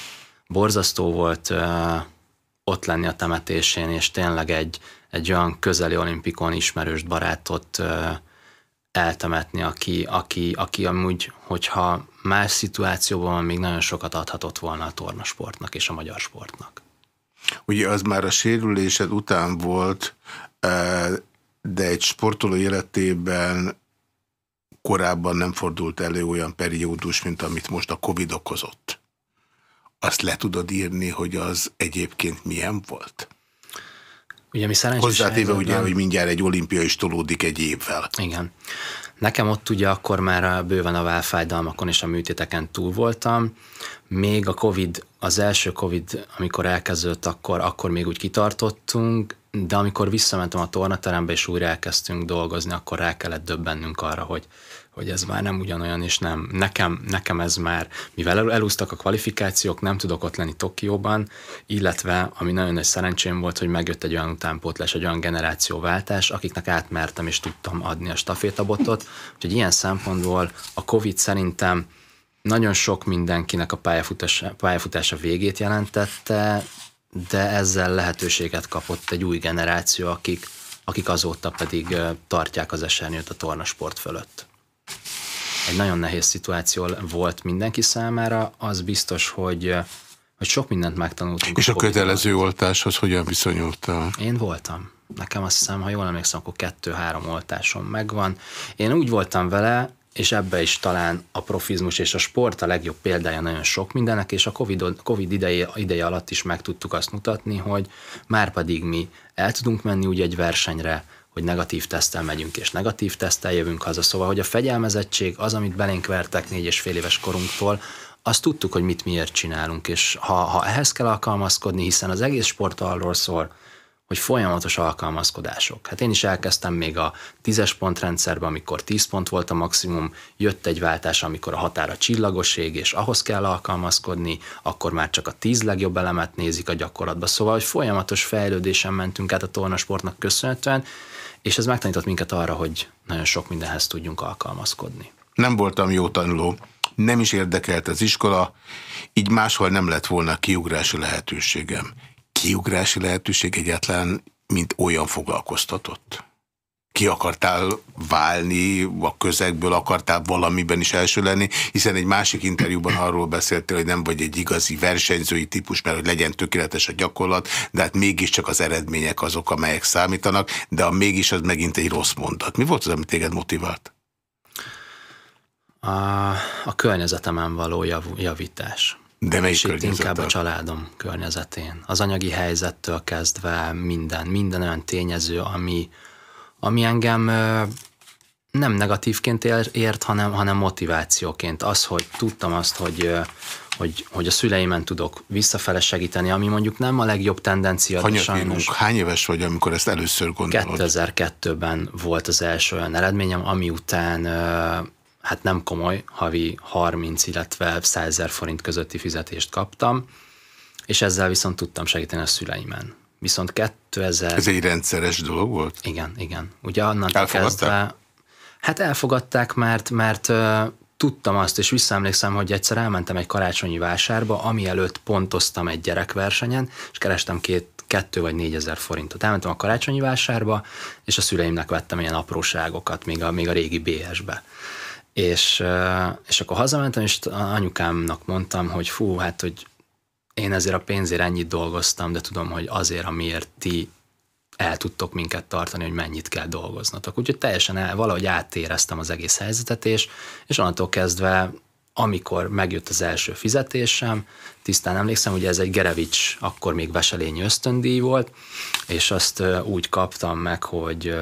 Speaker 2: borzasztó volt ö, ott lenni a temetésén, és tényleg egy, egy olyan közeli olimpikon ismerős barátot ö, eltemetni, aki, aki, aki amúgy, hogyha más szituációban van, még nagyon sokat adhatott volna a tornasportnak és a magyar sportnak.
Speaker 1: Ugye az már a sérülésed után volt, de egy sportoló életében korábban nem fordult elő olyan periódus, mint amit most a Covid okozott. Azt le tudod írni, hogy az egyébként milyen volt?
Speaker 2: Ugye mi
Speaker 1: Hozzátéve ugye, hogy mindjárt egy olimpia is tolódik egy évvel.
Speaker 2: Igen. Nekem ott ugye akkor már bőven a válfájdalmakon és a műtéteken túl voltam. Még a Covid, az első Covid, amikor elkezdődött, akkor, akkor még úgy kitartottunk, de amikor visszamentem a tornaterembe és újra elkezdtünk dolgozni, akkor rá kellett döbbennünk arra, hogy, hogy ez már nem ugyanolyan, és nem, nekem, nekem ez már, mivel elúztak a kvalifikációk, nem tudok ott lenni Tokióban, illetve, ami nagyon nagy szerencsém volt, hogy megjött egy olyan utánpótlás, egy olyan generációváltás, akiknek átmertem és tudtam adni a stafétabotot, úgyhogy ilyen szempontból a Covid szerintem nagyon sok mindenkinek a pályafutása, pályafutása végét jelentette, de ezzel lehetőséget kapott egy új generáció, akik, akik azóta pedig tartják az esernyőt a tornasport fölött. Egy nagyon nehéz szituáció volt mindenki számára, az biztos, hogy, hogy sok mindent megtanultunk.
Speaker 1: És a, a kötelező oltáshoz hogyan viszonyultál?
Speaker 2: Én voltam. Nekem azt hiszem, ha jól emlékszem, akkor kettő-három oltásom megvan. Én úgy voltam vele, és ebbe is talán a profizmus és a sport a legjobb példája nagyon sok mindennek, és a COVID, COVID ideje, ideje alatt is meg tudtuk azt mutatni, hogy már pedig mi el tudunk menni úgy egy versenyre, hogy negatív tesztel megyünk, és negatív tesztel jövünk haza. Szóval, hogy a fegyelmezettség az, amit belénk vertek négy és fél éves korunktól, azt tudtuk, hogy mit miért csinálunk, és ha, ha ehhez kell alkalmazkodni, hiszen az egész sport arról szól, hogy folyamatos alkalmazkodások. Hát én is elkezdtem még a tízes pontrendszerben, amikor 10 pont volt a maximum, jött egy váltás, amikor a határa csillagoség, és ahhoz kell alkalmazkodni, akkor már csak a tíz legjobb elemet nézik a gyakorlatba. Szóval, hogy folyamatos fejlődésen mentünk át a tornasportnak köszönhetően, és ez megtanított minket arra, hogy nagyon sok mindenhez tudjunk alkalmazkodni.
Speaker 1: Nem voltam jó tanuló. nem is érdekelt az iskola, így máshol nem lett volna kiugrási lehetőségem. Kiugrási lehetőség egyáltalán, mint olyan foglalkoztatott? ki akartál válni, a közegből akartál valamiben is első lenni, hiszen egy másik interjúban arról beszéltél, hogy nem vagy egy igazi versenyzői típus, mert hogy legyen tökéletes a gyakorlat, de hát mégiscsak az eredmények azok, amelyek számítanak, de a mégis az megint egy rossz mondat. Mi volt az, ami téged motivált?
Speaker 2: A, a környezetemen való jav, javítás.
Speaker 1: De melyik
Speaker 2: És itt inkább a családom környezetén. Az anyagi helyzettől kezdve minden, minden olyan tényező, ami, ami engem nem negatívként ért, hanem, hanem motivációként. Az, hogy tudtam azt, hogy, hogy, hogy a szüleimen tudok visszafele segíteni, ami mondjuk nem a legjobb tendencia.
Speaker 1: Sajnos. Hány éves vagy, amikor ezt először gondolod?
Speaker 2: 2002-ben volt az első olyan eredményem, ami után hát nem komoly, havi 30, illetve 100 ezer forint közötti fizetést kaptam, és ezzel viszont tudtam segíteni a szüleimen. Viszont 2000...
Speaker 1: Ez egy rendszeres dolog volt?
Speaker 2: Igen, igen. Ugye annak kezdve... Hát elfogadták, mert, mert uh, tudtam azt, és visszaemlékszem, hogy egyszer elmentem egy karácsonyi vásárba, ami előtt pontoztam egy gyerekversenyen, és kerestem két, kettő vagy négyezer forintot. Elmentem a karácsonyi vásárba, és a szüleimnek vettem ilyen apróságokat, még a, még a régi BS-be. És, és akkor hazamentem, és anyukámnak mondtam, hogy fú, hát, hogy én ezért a pénzért ennyit dolgoztam, de tudom, hogy azért, amiért ti el tudtok minket tartani, hogy mennyit kell dolgoznatok. Úgyhogy teljesen el, valahogy átéreztem az egész helyzetet, és, és onnantól kezdve, amikor megjött az első fizetésem, tisztán emlékszem, hogy ez egy Gerevics, akkor még veselényi ösztöndíj volt, és azt úgy kaptam meg, hogy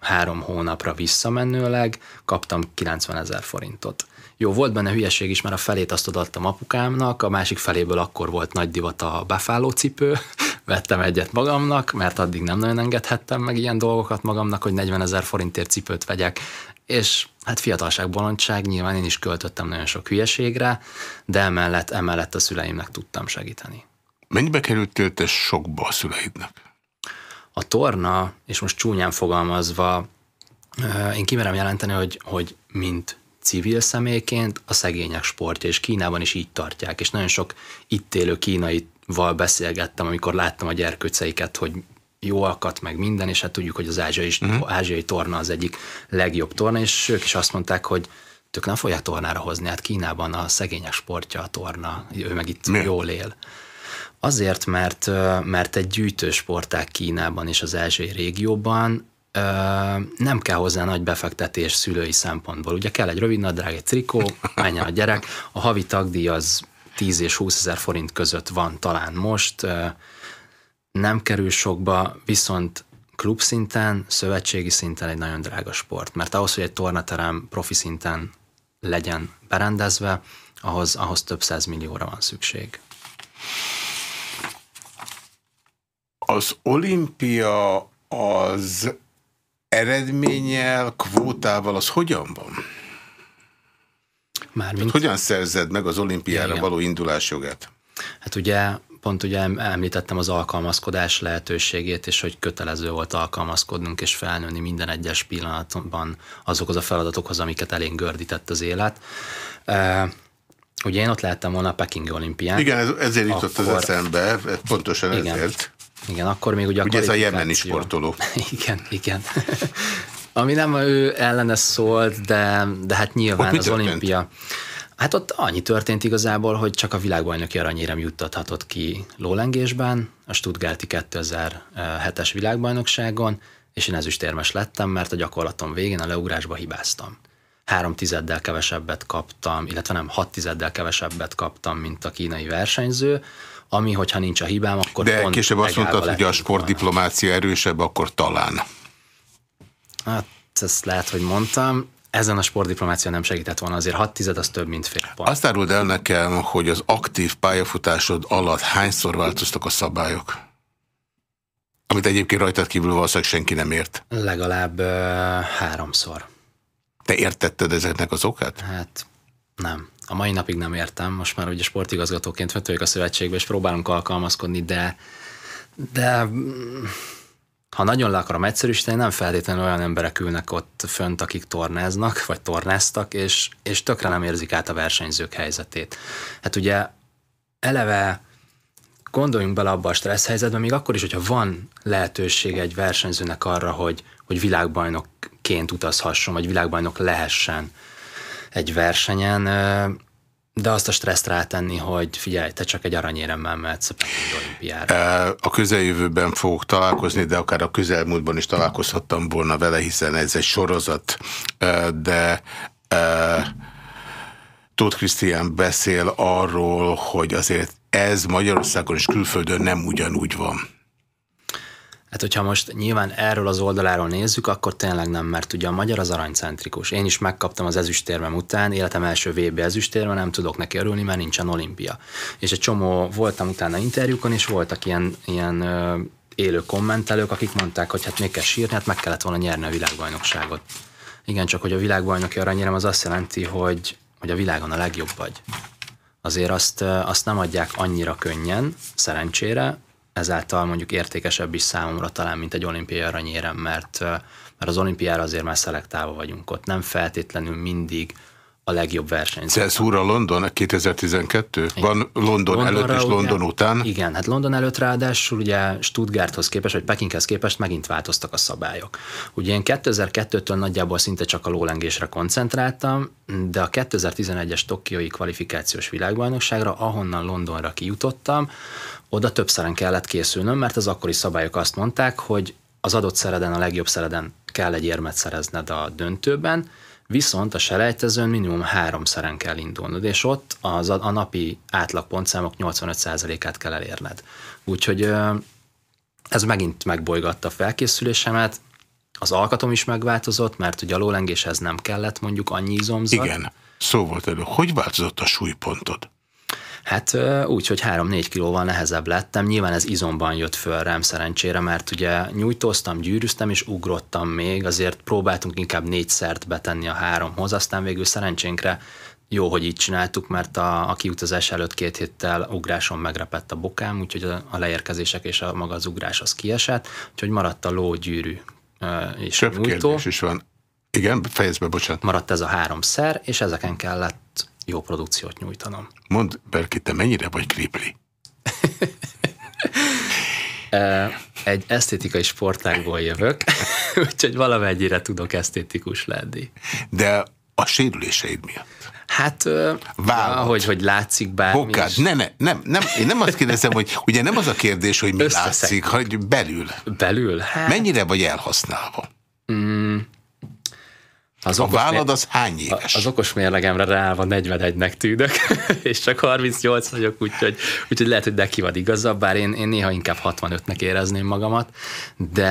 Speaker 2: három hónapra visszamenőleg kaptam 90 ezer forintot. Jó, volt benne hülyeség is, mert a felét azt adtam apukámnak, a másik feléből akkor volt nagy divat a befáló cipő, vettem egyet magamnak, mert addig nem nagyon engedhettem meg ilyen dolgokat magamnak, hogy 40 ezer forintért cipőt vegyek, és hát fiatalság, bolondság, nyilván én is költöttem nagyon sok hülyeségre, de emellett, emellett a szüleimnek tudtam segíteni.
Speaker 1: Mennyibe kerültél te sokba a szüleidnek?
Speaker 2: A torna, és most csúnyán fogalmazva, én kimerem jelenteni, hogy, hogy mint civil személyként a szegények sportja, és Kínában is így tartják, és nagyon sok itt élő kínaival beszélgettem, amikor láttam a gyerkőceiket, hogy jó alkat, meg minden, és hát tudjuk, hogy az ázsiai, uh-huh. ázsiai torna az egyik legjobb torna, és ők is azt mondták, hogy tök nem fogják tornára hozni, hát Kínában a szegények sportja a torna, ő meg itt Miért? jól él. Azért, mert, mert egy gyűjtő sporták Kínában és az ázsiai régióban nem kell hozzá nagy befektetés szülői szempontból. Ugye kell egy rövid nadrág, egy trikó, menjen a gyerek. A havi tagdíj az 10 és 20 ezer forint között van talán most. Nem kerül sokba, viszont klub szinten, szövetségi szinten egy nagyon drága sport. Mert ahhoz, hogy egy tornaterem profi szinten legyen berendezve, ahhoz, ahhoz több száz millióra van szükség.
Speaker 1: Az olimpia az eredménnyel, kvótával az hogyan van? Mármint... hogyan szerzed meg az olimpiára Igen. való indulásjogát?
Speaker 2: Hát ugye pont ugye említettem az alkalmazkodás lehetőségét, és hogy kötelező volt alkalmazkodnunk és felnőni minden egyes pillanatban azokhoz a feladatokhoz, amiket elénk gördített az élet. Ugye én ott lehettem volna a Peking olimpián.
Speaker 1: Igen, ez, ezért jutott akkor... az eszembe, pontosan igen. ezért.
Speaker 2: Igen, akkor még ugye
Speaker 1: a Ugye ez a jemeni sportoló.
Speaker 2: igen, igen. Ami nem ő ellene szólt, de, de hát nyilván az olimpia. Hát ott annyi történt igazából, hogy csak a világbajnoki aranyérem juttathatott ki lólengésben, a Stuttgarti 2007-es világbajnokságon, és én ezüstérmes lettem, mert a gyakorlatom végén a leugrásba hibáztam. Három tizeddel kevesebbet kaptam, illetve nem, hat tizeddel kevesebbet kaptam, mint a kínai versenyző, ami, hogyha nincs a hibám, akkor
Speaker 1: De pont később azt mondtad, hogy a sportdiplomácia erősebb, akkor talán.
Speaker 2: Hát ezt lehet, hogy mondtam. Ezen a sportdiplomácia nem segített volna, azért 6 tized az több, mint fél
Speaker 1: pont. Azt áruld el nekem, hogy az aktív pályafutásod alatt hányszor változtak a szabályok? Amit egyébként rajtad kívül valószínűleg senki nem ért.
Speaker 2: Legalább uh, háromszor.
Speaker 1: Te értetted ezeknek az okát?
Speaker 2: Hát nem a mai napig nem értem, most már ugye sportigazgatóként vetőjük a szövetségbe, és próbálunk alkalmazkodni, de, de ha nagyon le akarom egyszerűsíteni, nem feltétlenül olyan emberek ülnek ott fönt, akik tornáznak, vagy tornáztak, és, és tökre nem érzik át a versenyzők helyzetét. Hát ugye eleve gondoljunk bele abba a stressz helyzetbe, még akkor is, hogyha van lehetőség egy versenyzőnek arra, hogy, hogy világbajnokként utazhasson, vagy világbajnok lehessen egy versenyen, de azt a stresszt rátenni, hogy figyelj, te csak egy aranyéremmel mehetsz a olimpiára.
Speaker 1: A közeljövőben fogok találkozni, de akár a közelmúltban is találkozhattam volna vele, hiszen ez egy sorozat, de Tóth Krisztián beszél arról, hogy azért ez Magyarországon és külföldön nem ugyanúgy van.
Speaker 2: Hát, hogyha most nyilván erről az oldaláról nézzük, akkor tényleg nem, mert ugye a magyar az aranycentrikus. Én is megkaptam az ezüstérmem után, életem első VB ezüstérme, nem tudok neki örülni, mert nincsen olimpia. És egy csomó, voltam utána interjúkon, és voltak ilyen, ilyen élő kommentelők, akik mondták, hogy hát még kell sírni, hát meg kellett volna nyerni a világbajnokságot. Igen, csak hogy a világbajnoki aranyérem az azt jelenti, hogy, hogy a világon a legjobb vagy. Azért azt, azt nem adják annyira könnyen, szerencsére, ezáltal mondjuk értékesebb is számomra talán, mint egy olimpiai aranyérem, mert, mert az olimpiára azért már szelektálva vagyunk ott. Nem feltétlenül mindig a legjobb versenyző.
Speaker 1: Cezúra London 2012? Igen. Van London Londonra előtt és London ugye, után?
Speaker 2: Igen, hát London előtt ráadásul ugye Stuttgarthoz képest, vagy Pekinghez képest megint változtak a szabályok. Ugye én 2002-től nagyjából szinte csak a lólengésre koncentráltam, de a 2011-es Tokiói kvalifikációs világbajnokságra, ahonnan Londonra kijutottam, oda többszeren kellett készülnöm, mert az akkori szabályok azt mondták, hogy az adott szereden, a legjobb szereden kell egy érmet szerezned a döntőben, viszont a selejtezőn minimum háromszeren kell indulnod, és ott az a, a napi átlagpontszámok 85%-át kell elérned. Úgyhogy ez megint megbolygatta a felkészülésemet, az alkatom is megváltozott, mert ugye a lólengéshez nem kellett mondjuk annyi izomzat.
Speaker 1: Igen, szó volt elő. Hogy változott a súlypontod?
Speaker 2: Hát úgy, hogy 3-4 kilóval nehezebb lettem. Nyilván ez izomban jött föl rám szerencsére, mert ugye nyújtóztam, gyűrűztem és ugrottam még, azért próbáltunk inkább négyszert betenni a háromhoz, aztán végül szerencsénkre jó, hogy így csináltuk, mert a, a kiutazás előtt két héttel ugráson megrepett a bokám, úgyhogy a, a leérkezések és a maga az ugrás az kiesett, úgyhogy maradt a ló, gyűrű és
Speaker 1: Több nyújtó. kérdés is van. Igen, fejezd be, bocsánat.
Speaker 2: Maradt ez a három szer, és ezeken kellett jó produkciót nyújtanom.
Speaker 1: Mondd, Berki, te mennyire vagy kripli?
Speaker 2: Egy esztétikai sportágból jövök, úgyhogy valamennyire tudok esztétikus lenni.
Speaker 1: De a sérüléseid miatt?
Speaker 2: Hát, Vállat. hogy, hogy látszik bármi
Speaker 1: Bokád. Ne, ne, nem, nem, én nem azt kérdezem, hogy ugye nem az a kérdés, hogy mi látszik, hogy belül.
Speaker 2: Belül?
Speaker 1: Hát... Mennyire vagy elhasználva? Mm, az a vállad az hány éves?
Speaker 2: Az okos mérlegemre rá van 41-nek tűnök, és csak 38 vagyok, úgyhogy, úgyhogy lehet, hogy neki van igazabb, bár én, én néha inkább 65-nek érezném magamat, de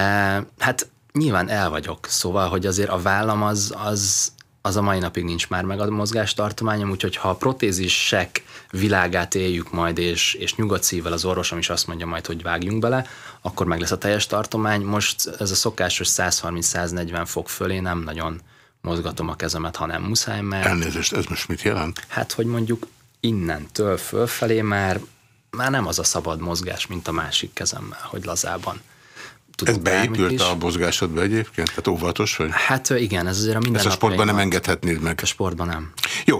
Speaker 2: hát nyilván el vagyok, szóval, hogy azért a vállam az, az, az a mai napig nincs már meg a mozgástartományom, úgyhogy ha a protézisek világát éljük majd, és, és nyugodt szívvel az orvosom is azt mondja majd, hogy vágjunk bele, akkor meg lesz a teljes tartomány. Most ez a szokásos 130-140 fok fölé nem nagyon mozgatom a kezemet, ha nem muszáj, mert...
Speaker 1: Elnézést, ez most mit jelent?
Speaker 2: Hát, hogy mondjuk innentől fölfelé már, már nem az a szabad mozgás, mint a másik kezemmel, hogy lazában.
Speaker 1: Tudok ez beépült a mozgásodba egyébként? Tehát óvatos vagy?
Speaker 2: Hát igen, ez azért a minden
Speaker 1: Ezt a sportban nem engedhetnéd meg?
Speaker 2: A sportban nem.
Speaker 1: Jó,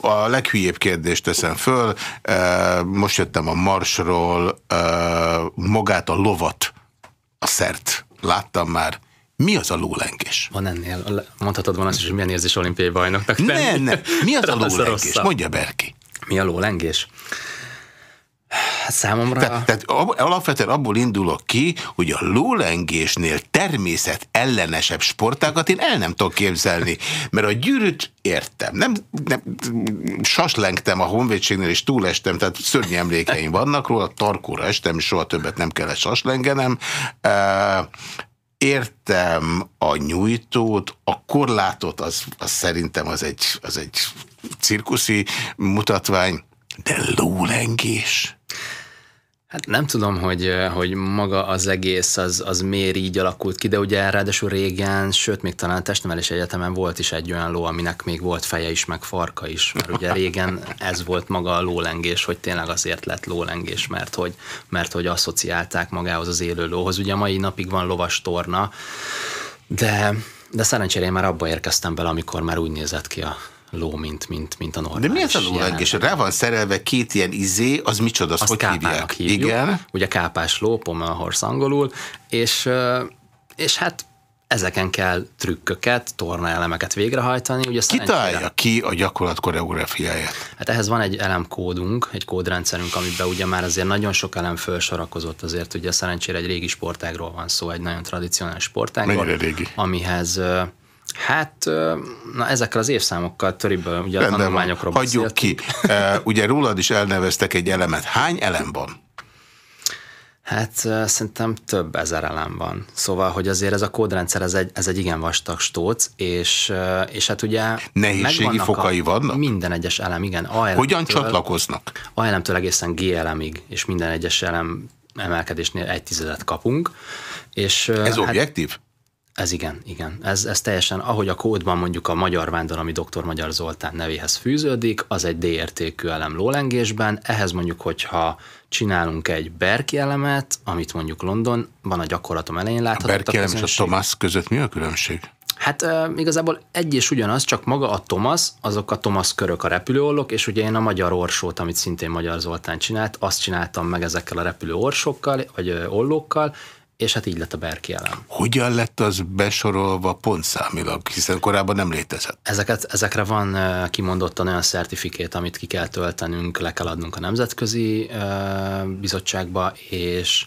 Speaker 1: a leghülyébb kérdést teszem föl. Most jöttem a marsról, magát a lovat, a szert láttam már. Mi az a lólengés?
Speaker 2: Van ennél, mondhatod volna azt is, hogy milyen érzés olimpiai bajnoknak
Speaker 1: Nem, nem. Mi az a lólengés? Mondja Berki.
Speaker 2: Mi a lólengés? Hát számomra...
Speaker 1: Te, tehát alapvetően abból indulok ki, hogy a lólengésnél természet ellenesebb sportágat én el nem tudok képzelni, mert a gyűrűt értem. Nem, nem saslengtem a honvédségnél, és túlestem, tehát szörnyi emlékeim vannak róla, tarkóra estem, és soha többet nem kellett saslengenem. Értem a nyújtót, a korlátot, az, az szerintem az egy, az egy cirkuszi mutatvány, de lólengés.
Speaker 2: Hát nem tudom, hogy, hogy maga az egész az, az miért így alakult ki, de ugye ráadásul régen, sőt még talán a testnevelés egyetemen volt is egy olyan ló, aminek még volt feje is, meg farka is, mert ugye régen ez volt maga a lólengés, hogy tényleg azért lett lólengés, mert hogy, mert hogy asszociálták magához az élő lóhoz. Ugye mai napig van lovas torna, de, de szerencsére én már abba érkeztem bele, amikor már úgy nézett ki a, ló, mint, mint, mint a normális.
Speaker 1: De mi ez a lóleg? És rá van szerelve két ilyen izé, az micsoda, azt, azt hogy hívják?
Speaker 2: Hívjuk, Igen. Ugye kápás ló, pommel horse angolul, és, és hát ezeken kell trükköket, tornaelemeket végrehajtani. Ugye
Speaker 1: ki találja ki a gyakorlat koreográfiáját?
Speaker 2: Hát ehhez van egy elemkódunk, egy kódrendszerünk, amiben ugye már azért nagyon sok elem felsorakozott, azért ugye szerencsére egy régi sportágról van szó, egy nagyon tradicionális sportágról.
Speaker 1: Mennyire régi?
Speaker 2: Amihez Hát, na ezekkel az évszámokkal töriből, ugye Rendben a tanulmányokról
Speaker 1: Hagyjuk beszéltünk. ki. Ugye rólad is elneveztek egy elemet. Hány elem van?
Speaker 2: Hát szerintem több ezer elem van. Szóval, hogy azért ez a kódrendszer, ez egy, ez egy igen vastag stóc, és, és hát ugye...
Speaker 1: Nehézségi fokai a, vannak?
Speaker 2: Minden egyes elem, igen. A
Speaker 1: Hogyan csatlakoznak?
Speaker 2: A elemtől egészen G elemig, és minden egyes elem emelkedésnél egy tizedet kapunk. És,
Speaker 1: ez hát, objektív?
Speaker 2: Ez igen, igen. Ez, ez teljesen, ahogy a kódban mondjuk a magyar vándor, ami dr. Magyar Zoltán nevéhez fűződik, az egy D-értékű elem lólengésben, ehhez mondjuk, hogyha csinálunk egy Berki elemet, amit mondjuk Londonban a gyakorlatom elején láthatott.
Speaker 1: A Berki elem és a Thomas között mi a különbség?
Speaker 2: Hát e, igazából egy és ugyanaz, csak maga a Thomas, azok a Thomas körök a repülőollok, és ugye én a magyar orsót, amit szintén Magyar Zoltán csinált, azt csináltam meg ezekkel a repülő orsokkal, vagy ollókkal, és hát így lett a Berki elem.
Speaker 1: Hogyan lett az besorolva pontszámilag, hiszen korábban nem létezett?
Speaker 2: Ezeket, ezekre van kimondottan olyan szertifikét, amit ki kell töltenünk, le kell adnunk a Nemzetközi Bizottságba, és,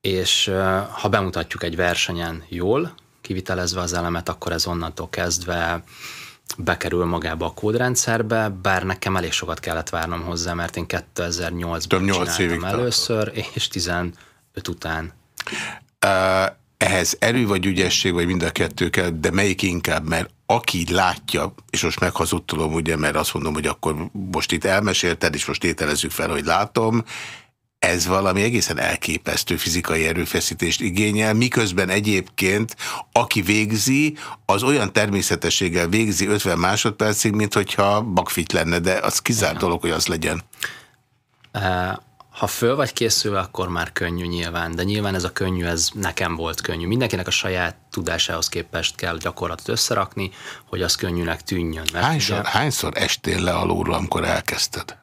Speaker 2: és ha bemutatjuk egy versenyen jól, kivitelezve az elemet, akkor ez onnantól kezdve bekerül magába a kódrendszerbe, bár nekem elég sokat kellett várnom hozzá, mert én 2008-ban csináltam először, és 15 után
Speaker 1: ehhez erő vagy ügyesség, vagy mind a kettő kell, de melyik inkább, mert aki látja, és most meghazudtolom, ugye, mert azt mondom, hogy akkor most itt elmesélted, és most ételezzük fel, hogy látom, ez valami egészen elképesztő fizikai erőfeszítést igényel, miközben egyébként aki végzi, az olyan természetességgel végzi 50 másodpercig, mint hogyha bakfit lenne, de az kizárt dolog, hogy az legyen.
Speaker 2: Ha föl vagy készülve, akkor már könnyű nyilván, de nyilván ez a könnyű, ez nekem volt könnyű. Mindenkinek a saját tudásához képest kell gyakorlatot összerakni, hogy az könnyűnek tűnjön.
Speaker 1: Mert hányszor, ugye... hányszor estél le alulról, amikor elkezdted?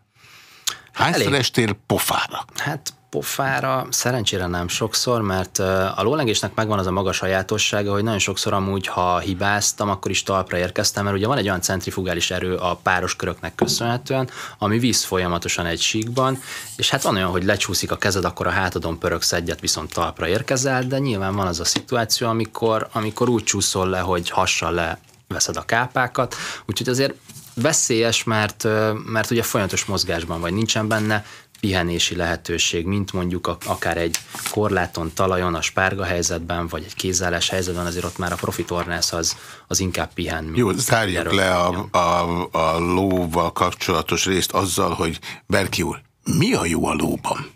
Speaker 1: Hányszor Elég. estél pofára?
Speaker 2: Hát pofára. Szerencsére nem sokszor, mert a lólengésnek megvan az a maga sajátossága, hogy nagyon sokszor amúgy, ha hibáztam, akkor is talpra érkeztem, mert ugye van egy olyan centrifugális erő a páros köröknek köszönhetően, ami visz folyamatosan egy síkban, és hát van olyan, hogy lecsúszik a kezed, akkor a hátadon pöröksz egyet, viszont talpra érkezel, de nyilván van az a szituáció, amikor, amikor úgy csúszol le, hogy hassal le veszed a kápákat, úgyhogy azért veszélyes, mert, mert ugye folyamatos mozgásban vagy, nincsen benne pihenési lehetőség, mint mondjuk akár egy korláton, talajon, a spárga helyzetben, vagy egy kézállás helyzetben, azért ott már a profi tornász az, az inkább pihen.
Speaker 1: Jó, zárjuk le a, a, a lóval kapcsolatos részt azzal, hogy Berki úr, mi a jó a lóban?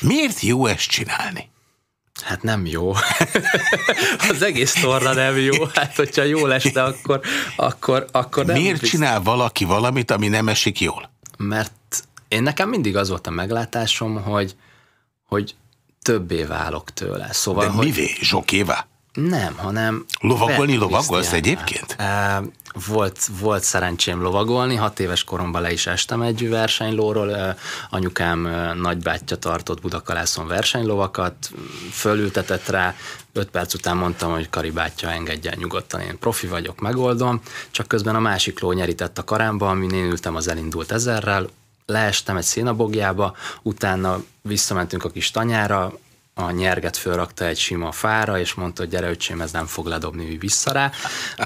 Speaker 1: Miért jó ezt csinálni?
Speaker 2: Hát nem jó. az egész torna nem jó. Hát, hogyha jó este, akkor, akkor, akkor nem.
Speaker 1: Miért biztos. csinál valaki valamit, ami nem esik jól?
Speaker 2: Mert én nekem mindig az volt a meglátásom, hogy, hogy többé válok tőle. Szóval,
Speaker 1: De
Speaker 2: hogy,
Speaker 1: mivé? Zsokévá?
Speaker 2: Nem, hanem...
Speaker 1: Lovagolni lovagolsz egyébként?
Speaker 2: Volt, volt szerencsém lovagolni, hat éves koromban le is estem egy versenylóról, anyukám nagybátyja tartott Budakalászon versenylovakat, fölültetett rá, öt perc után mondtam, hogy Kari bátyja engedjen nyugodtan, én profi vagyok, megoldom, csak közben a másik ló nyerített a karámba, amin én ültem az elindult ezerrel, leestem egy szénabogjába, utána visszamentünk a kis tanyára, a nyerget fölrakta egy sima fára, és mondta, hogy gyere öcsém, ez nem fog ledobni, vissza rá.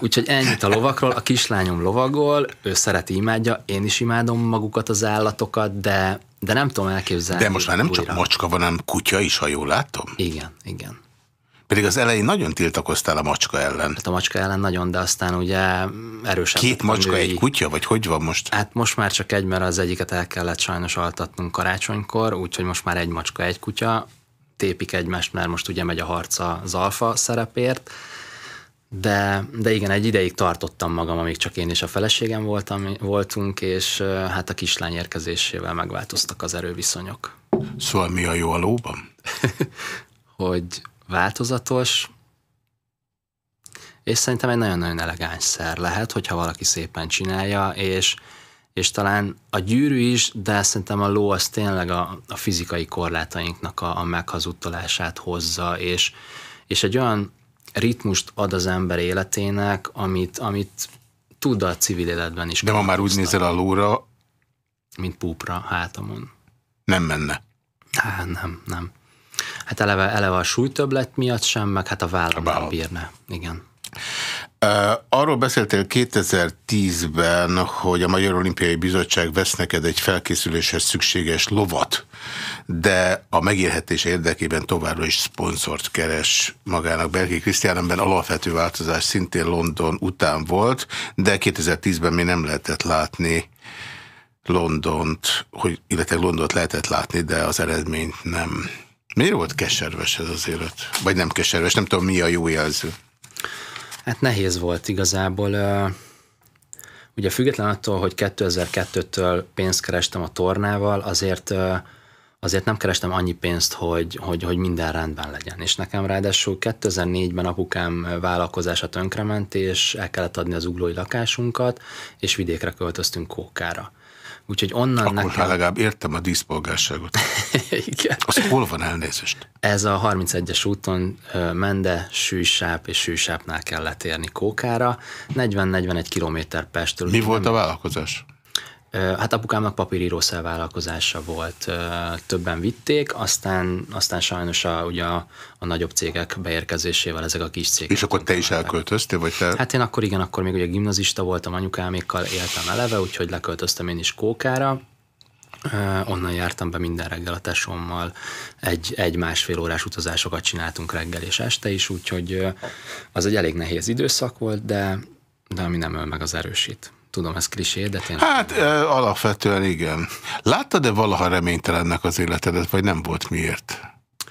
Speaker 2: Úgyhogy ennyit a lovakról. A kislányom lovagol, ő szereti, imádja, én is imádom magukat az állatokat, de, de nem tudom elképzelni.
Speaker 1: De most már nem újra. csak macska van, hanem kutya is, ha jól látom?
Speaker 2: Igen, igen.
Speaker 1: Pedig az elején nagyon tiltakoztál a macska ellen.
Speaker 2: Hát a macska ellen nagyon, de aztán ugye erősen.
Speaker 1: Két macska, női... egy kutya, vagy hogy van most?
Speaker 2: Hát most már csak egy, mert az egyiket el kellett sajnos altatnunk karácsonykor, úgyhogy most már egy macska, egy kutya. Tépik egymást, mert most ugye megy a harca az alfa szerepért. De, de igen, egy ideig tartottam magam, amíg csak én és a feleségem voltam, voltunk, és hát a kislány érkezésével megváltoztak az erőviszonyok.
Speaker 1: Szóval mi a jó a lóban?
Speaker 2: hogy változatos, és szerintem egy nagyon-nagyon elegáns szer lehet, hogyha valaki szépen csinálja, és, és talán a gyűrű is, de szerintem a ló az tényleg a, a fizikai korlátainknak a, a meghazudtolását hozza, és, és egy olyan ritmust ad az ember életének, amit, amit tud a civil életben is.
Speaker 1: De ma már úgy nézel a lóra,
Speaker 2: mint púpra hátamon.
Speaker 1: Nem menne.
Speaker 2: Hát nem, nem. Hát eleve, eleve a súlytöblet miatt sem, meg hát a vállam nem bírna. Igen.
Speaker 1: Arról beszéltél 2010-ben, hogy a Magyar Olimpiai Bizottság vesz neked egy felkészüléshez szükséges lovat, de a megélhetés érdekében továbbra is szponzort keres magának. Berki Krisztiánenben alapvető változás szintén London után volt, de 2010-ben még nem lehetett látni Londont, hogy, illetve Londont lehetett látni, de az eredményt nem. Miért volt keserves ez az élet? Vagy nem keserves, nem tudom mi a jó jelző.
Speaker 2: Hát nehéz volt igazából. Ugye független attól, hogy 2002-től pénzt kerestem a tornával, azért azért nem kerestem annyi pénzt, hogy, hogy, hogy minden rendben legyen. És nekem ráadásul 2004-ben apukám vállalkozása tönkrement, és el kellett adni az uglói lakásunkat, és vidékre költöztünk Kókára. Úgyhogy onnan
Speaker 1: Akkor nekem... legalább értem a díszpolgárságot.
Speaker 2: Igen.
Speaker 1: Az hol van elnézést?
Speaker 2: Ez a 31-es úton Mende, Sűsáp és Sűsápnál kellett érni Kókára. 40-41 kilométer Pestről.
Speaker 1: Mi volt a vállalkozás?
Speaker 2: Hát apukámnak papírírószer vállalkozása volt, többen vitték, aztán, aztán sajnos a, ugye a, a nagyobb cégek beérkezésével ezek a kis cégek.
Speaker 1: És akkor te is elköltöztél? Vagy te...
Speaker 2: Hát én akkor igen, akkor még ugye gimnazista voltam, anyukámékkal éltem eleve, úgyhogy leköltöztem én is Kókára, onnan jártam be minden reggel a tesómmal, egy, egy másfél órás utazásokat csináltunk reggel és este is, úgyhogy az egy elég nehéz időszak volt, de, de ami nem öl meg, az erősít. Tudom, ez klisé, de tényleg...
Speaker 1: Hát e, alapvetően igen. Láttad-e valaha reménytelennek az életedet, vagy nem volt miért?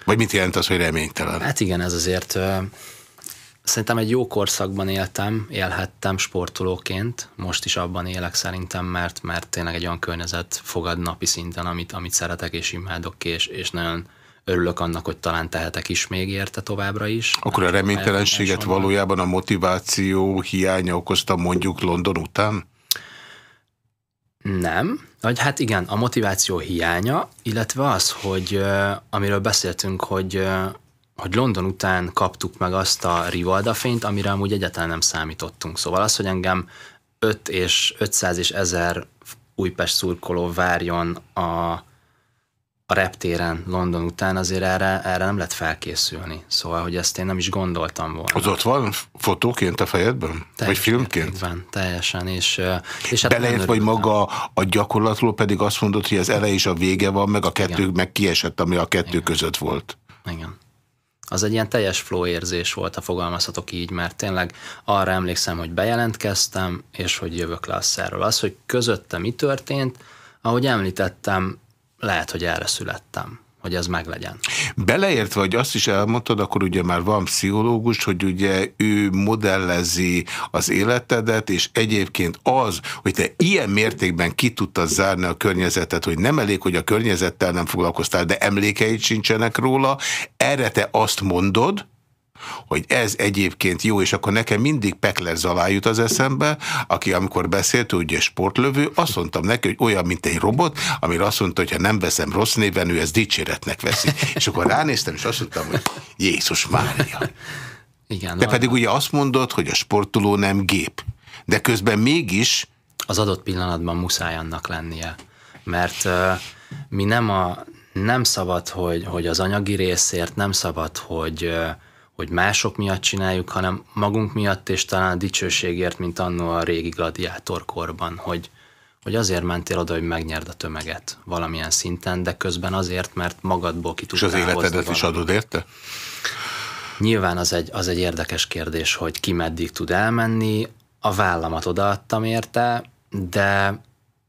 Speaker 1: Vagy mit jelent az, hogy reménytelen?
Speaker 2: Hát igen, ez azért... Ö, szerintem egy jó korszakban éltem, élhettem sportolóként, most is abban élek szerintem, mert, mert tényleg egy olyan környezet fogad napi szinten, amit, amit szeretek és imádok, és, és nagyon örülök annak, hogy talán tehetek is még érte továbbra is.
Speaker 1: Akkor a reménytelenséget valójában a motiváció hiánya okozta mondjuk London után?
Speaker 2: Nem, vagy hát igen, a motiváció hiánya, illetve az, hogy amiről beszéltünk, hogy hogy London után kaptuk meg azt a Rivalda fényt, amire amúgy egyáltalán nem számítottunk. Szóval az, hogy engem 5 és 500 és 1000 Újpest szurkoló várjon a a reptéren London után azért erre, erre nem lett felkészülni. Szóval, hogy ezt én nem is gondoltam volna.
Speaker 1: Az ott van fotóként a fejedben? Teljesen, vagy filmként?
Speaker 2: Van, teljesen. És, és
Speaker 1: hát Beleért vagy maga a gyakorlatról pedig azt mondod, hogy az elej és a vége van, meg a kettő Igen. meg kiesett, ami a kettő Igen. között volt.
Speaker 2: Igen. Az egy ilyen teljes flow érzés volt, a fogalmazhatok így, mert tényleg arra emlékszem, hogy bejelentkeztem, és hogy jövök le a szerről. Az, hogy közötte mi történt, ahogy említettem, lehet, hogy erre születtem hogy ez meglegyen.
Speaker 1: Beleértve, hogy azt is elmondtad, akkor ugye már van pszichológus, hogy ugye ő modellezi az életedet, és egyébként az, hogy te ilyen mértékben ki tudtad zárni a környezetet, hogy nem elég, hogy a környezettel nem foglalkoztál, de emlékeid sincsenek róla, erre te azt mondod, hogy ez egyébként jó, és akkor nekem mindig Pekler Zalá jut az eszembe, aki amikor beszélt, ugye sportlövő, azt mondtam neki, hogy olyan, mint egy robot, amire azt mondta, hogy ha nem veszem rossz néven, ő ezt dicséretnek veszi. És akkor ránéztem, és azt mondtam, hogy Jézus Mária. Igen, De pedig ugye azt mondod, hogy a sportoló nem gép. De közben mégis...
Speaker 2: Az adott pillanatban muszáj annak lennie. Mert uh, mi nem a nem szabad, hogy, hogy az anyagi részért, nem szabad, hogy uh, hogy mások miatt csináljuk, hanem magunk miatt, és talán a dicsőségért, mint annó a régi gladiátorkorban, hogy, hogy azért mentél oda, hogy megnyerd a tömeget valamilyen szinten, de közben azért, mert magadból ki
Speaker 1: tudtál És az életedet is adod érte?
Speaker 2: Nyilván az egy, az egy érdekes kérdés, hogy ki meddig tud elmenni. A vállamat odaadtam érte, de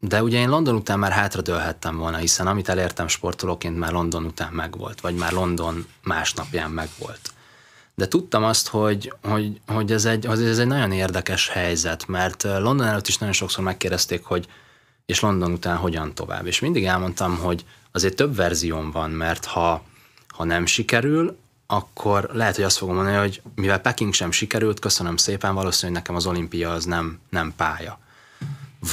Speaker 2: de ugye én London után már hátradőlhettem volna, hiszen amit elértem sportolóként már London után megvolt, vagy már London másnapján megvolt. De tudtam azt, hogy, hogy, hogy, ez, egy, hogy ez egy nagyon érdekes helyzet, mert London előtt is nagyon sokszor megkérdezték, hogy és London után hogyan tovább. És mindig elmondtam, hogy azért több verzióm van, mert ha, ha nem sikerül, akkor lehet, hogy azt fogom mondani, hogy mivel Peking sem sikerült, köszönöm szépen, valószínűleg nekem az olimpia az nem, nem pálya.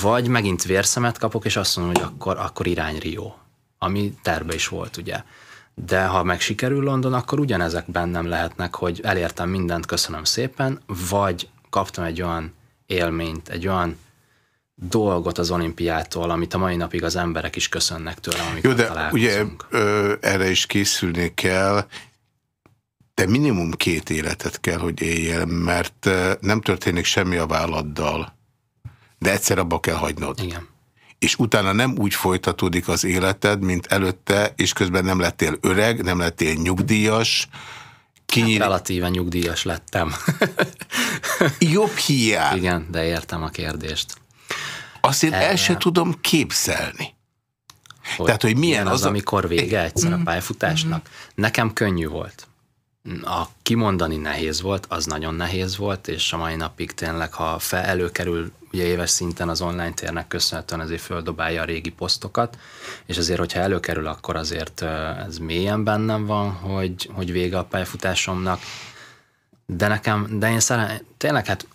Speaker 2: Vagy megint vérszemet kapok, és azt mondom, hogy akkor, akkor irány Rio, ami terve is volt, ugye. De ha meg sikerül London, akkor ugyanezek bennem lehetnek, hogy elértem mindent, köszönöm szépen, vagy kaptam egy olyan élményt, egy olyan dolgot az olimpiától, amit a mai napig az emberek is köszönnek tőle, amikor
Speaker 1: Jó, de ugye ö, erre is készülni kell, de minimum két életet kell, hogy éljen, mert nem történik semmi a válladdal, de egyszer abba kell hagynod.
Speaker 2: Igen.
Speaker 1: És utána nem úgy folytatódik az életed, mint előtte, és közben nem lettél öreg, nem lettél nyugdíjas.
Speaker 2: Kinyír... Hát relatíven nyugdíjas lettem.
Speaker 1: Jobb hiány.
Speaker 2: Igen, de értem a kérdést.
Speaker 1: Azt én el se tudom képzelni. Hogy Tehát, hogy milyen
Speaker 2: az, az a... amikor vége egyszer a mhm. pályafutásnak. Mhm. Nekem könnyű volt. A kimondani nehéz volt, az nagyon nehéz volt, és a mai napig tényleg, ha fel előkerül ugye éves szinten az online térnek köszönhetően azért földobálja a régi posztokat, és azért, hogyha előkerül, akkor azért ez mélyen bennem van, hogy, hogy vége a pályafutásomnak. De nekem, de én szeren, tényleg hát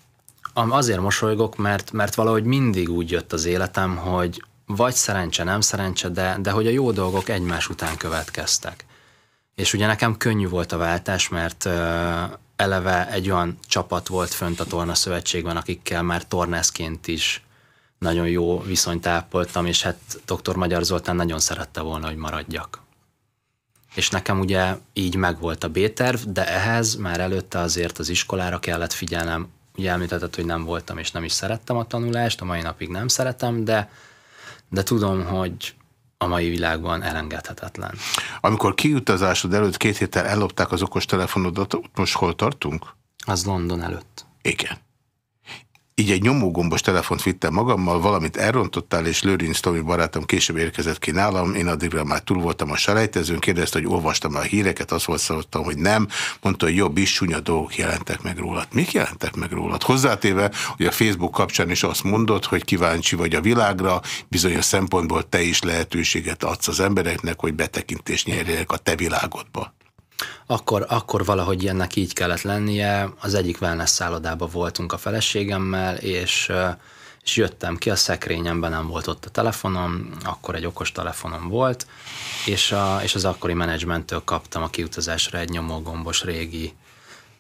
Speaker 2: azért mosolygok, mert, mert valahogy mindig úgy jött az életem, hogy vagy szerencse, nem szerencse, de, de hogy a jó dolgok egymás után következtek. És ugye nekem könnyű volt a váltás, mert eleve egy olyan csapat volt fönt a Torna Szövetségben, akikkel már tornászként is nagyon jó viszonyt ápoltam, és hát dr. Magyar Zoltán nagyon szerette volna, hogy maradjak. És nekem ugye így megvolt a B-terv, de ehhez már előtte azért az iskolára kellett figyelnem. Ugye említetted, hogy nem voltam és nem is szerettem a tanulást, a mai napig nem szeretem, de, de tudom, hogy a mai világban elengedhetetlen.
Speaker 1: Amikor kiutazásod előtt két héttel ellopták az okos telefonodat, most hol tartunk?
Speaker 2: Az London előtt.
Speaker 1: Igen így egy nyomógombos telefont vittem magammal, valamit elrontottál, és Lőrinc Tomi barátom később érkezett ki nálam, én addigra már túl voltam a selejtezőn, kérdezte, hogy olvastam a híreket, azt szóltam, hogy nem, mondta, hogy jobb is, csúnya dolgok jelentek meg rólad. Mik jelentek meg rólad? Hozzátéve, hogy a Facebook kapcsán is azt mondod, hogy kíváncsi vagy a világra, bizonyos szempontból te is lehetőséget adsz az embereknek, hogy betekintést nyerjenek a te világodba
Speaker 2: akkor, akkor valahogy ennek így kellett lennie. Az egyik wellness szállodában voltunk a feleségemmel, és, és jöttem ki, a szekrényemben nem volt ott a telefonom, akkor egy okos telefonom volt, és, a, és az akkori menedzsmenttől kaptam a kiutazásra egy nyomógombos régi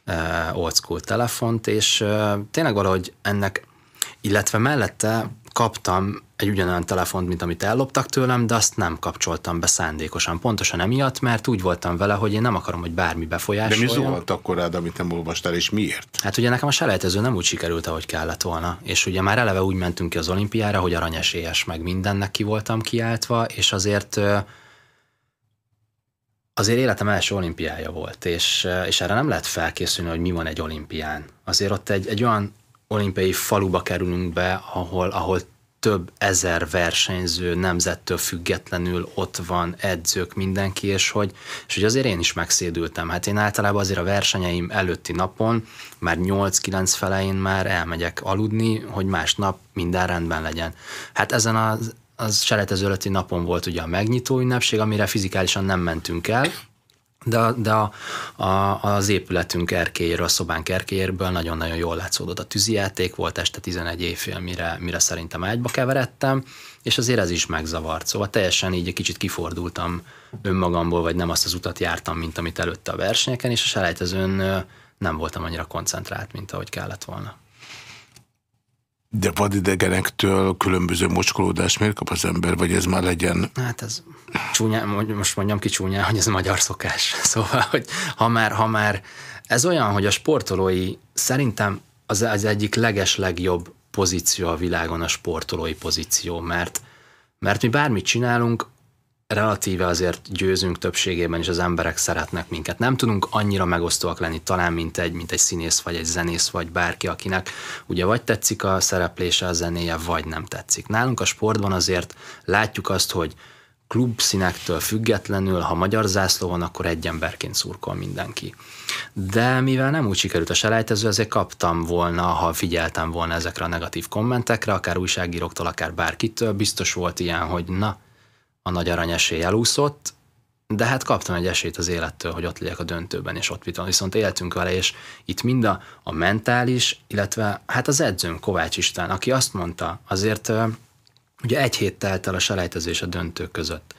Speaker 2: uh, old school telefont, és uh, tényleg valahogy ennek, illetve mellette kaptam egy ugyanolyan telefont, mint amit elloptak tőlem, de azt nem kapcsoltam be szándékosan. Pontosan emiatt, mert úgy voltam vele, hogy én nem akarom, hogy bármi befolyásoljon.
Speaker 1: De mi volt akkor rád, amit nem olvastál, és miért?
Speaker 2: Hát ugye nekem a selejtező nem úgy sikerült, ahogy kellett volna. És ugye már eleve úgy mentünk ki az olimpiára, hogy aranyesélyes meg mindennek ki voltam kiáltva, és azért azért életem első olimpiája volt, és, és erre nem lehet felkészülni, hogy mi van egy olimpián. Azért ott egy, egy olyan olimpiai faluba kerülünk be, ahol, ahol több ezer versenyző nemzettől függetlenül ott van, edzők, mindenki, és hogy, és hogy azért én is megszédültem. Hát én általában azért a versenyeim előtti napon, már 8-9 felein már elmegyek aludni, hogy másnap minden rendben legyen. Hát ezen az, az selejtező előtti napon volt ugye a megnyitó ünnepség, amire fizikálisan nem mentünk el, de, de a, a, az épületünk erkélyéről, a szobánk erkélyéről nagyon-nagyon jól látszódott a tűzijáték, volt este 11 évfél, mire, mire szerintem ágyba keveredtem, és azért ez is megzavart. Szóval teljesen így egy kicsit kifordultam önmagamból, vagy nem azt az utat jártam, mint amit előtte a versenyeken, és a selejtezőn nem voltam annyira koncentrált, mint ahogy kellett volna.
Speaker 1: De vadidegenektől különböző mocskolódást miért kap az ember, vagy ez már legyen?
Speaker 2: Hát ez csúnya, most mondjam ki csúnya, hogy ez magyar szokás. Szóval, hogy ha már, ha már ez olyan, hogy a sportolói szerintem az, az egyik leges legjobb pozíció a világon a sportolói pozíció, mert, mert mi bármit csinálunk, relatíve azért győzünk többségében, és az emberek szeretnek minket. Nem tudunk annyira megosztóak lenni talán, mint egy, mint egy színész, vagy egy zenész, vagy bárki, akinek ugye vagy tetszik a szereplése, a zenéje, vagy nem tetszik. Nálunk a sportban azért látjuk azt, hogy klubszínektől függetlenül, ha magyar zászló van, akkor egy emberként szurkol mindenki. De mivel nem úgy sikerült a selejtező, ezért kaptam volna, ha figyeltem volna ezekre a negatív kommentekre, akár újságíróktól, akár bárkitől, biztos volt ilyen, hogy na, a nagy arany esély elúszott, de hát kaptam egy esélyt az élettől, hogy ott legyek a döntőben, és ott vitam. Viszont éltünk vele, és itt mind a, a mentális, illetve hát az edzőm Kovács István, aki azt mondta, azért ugye egy hét telt el a selejtezés a döntő között.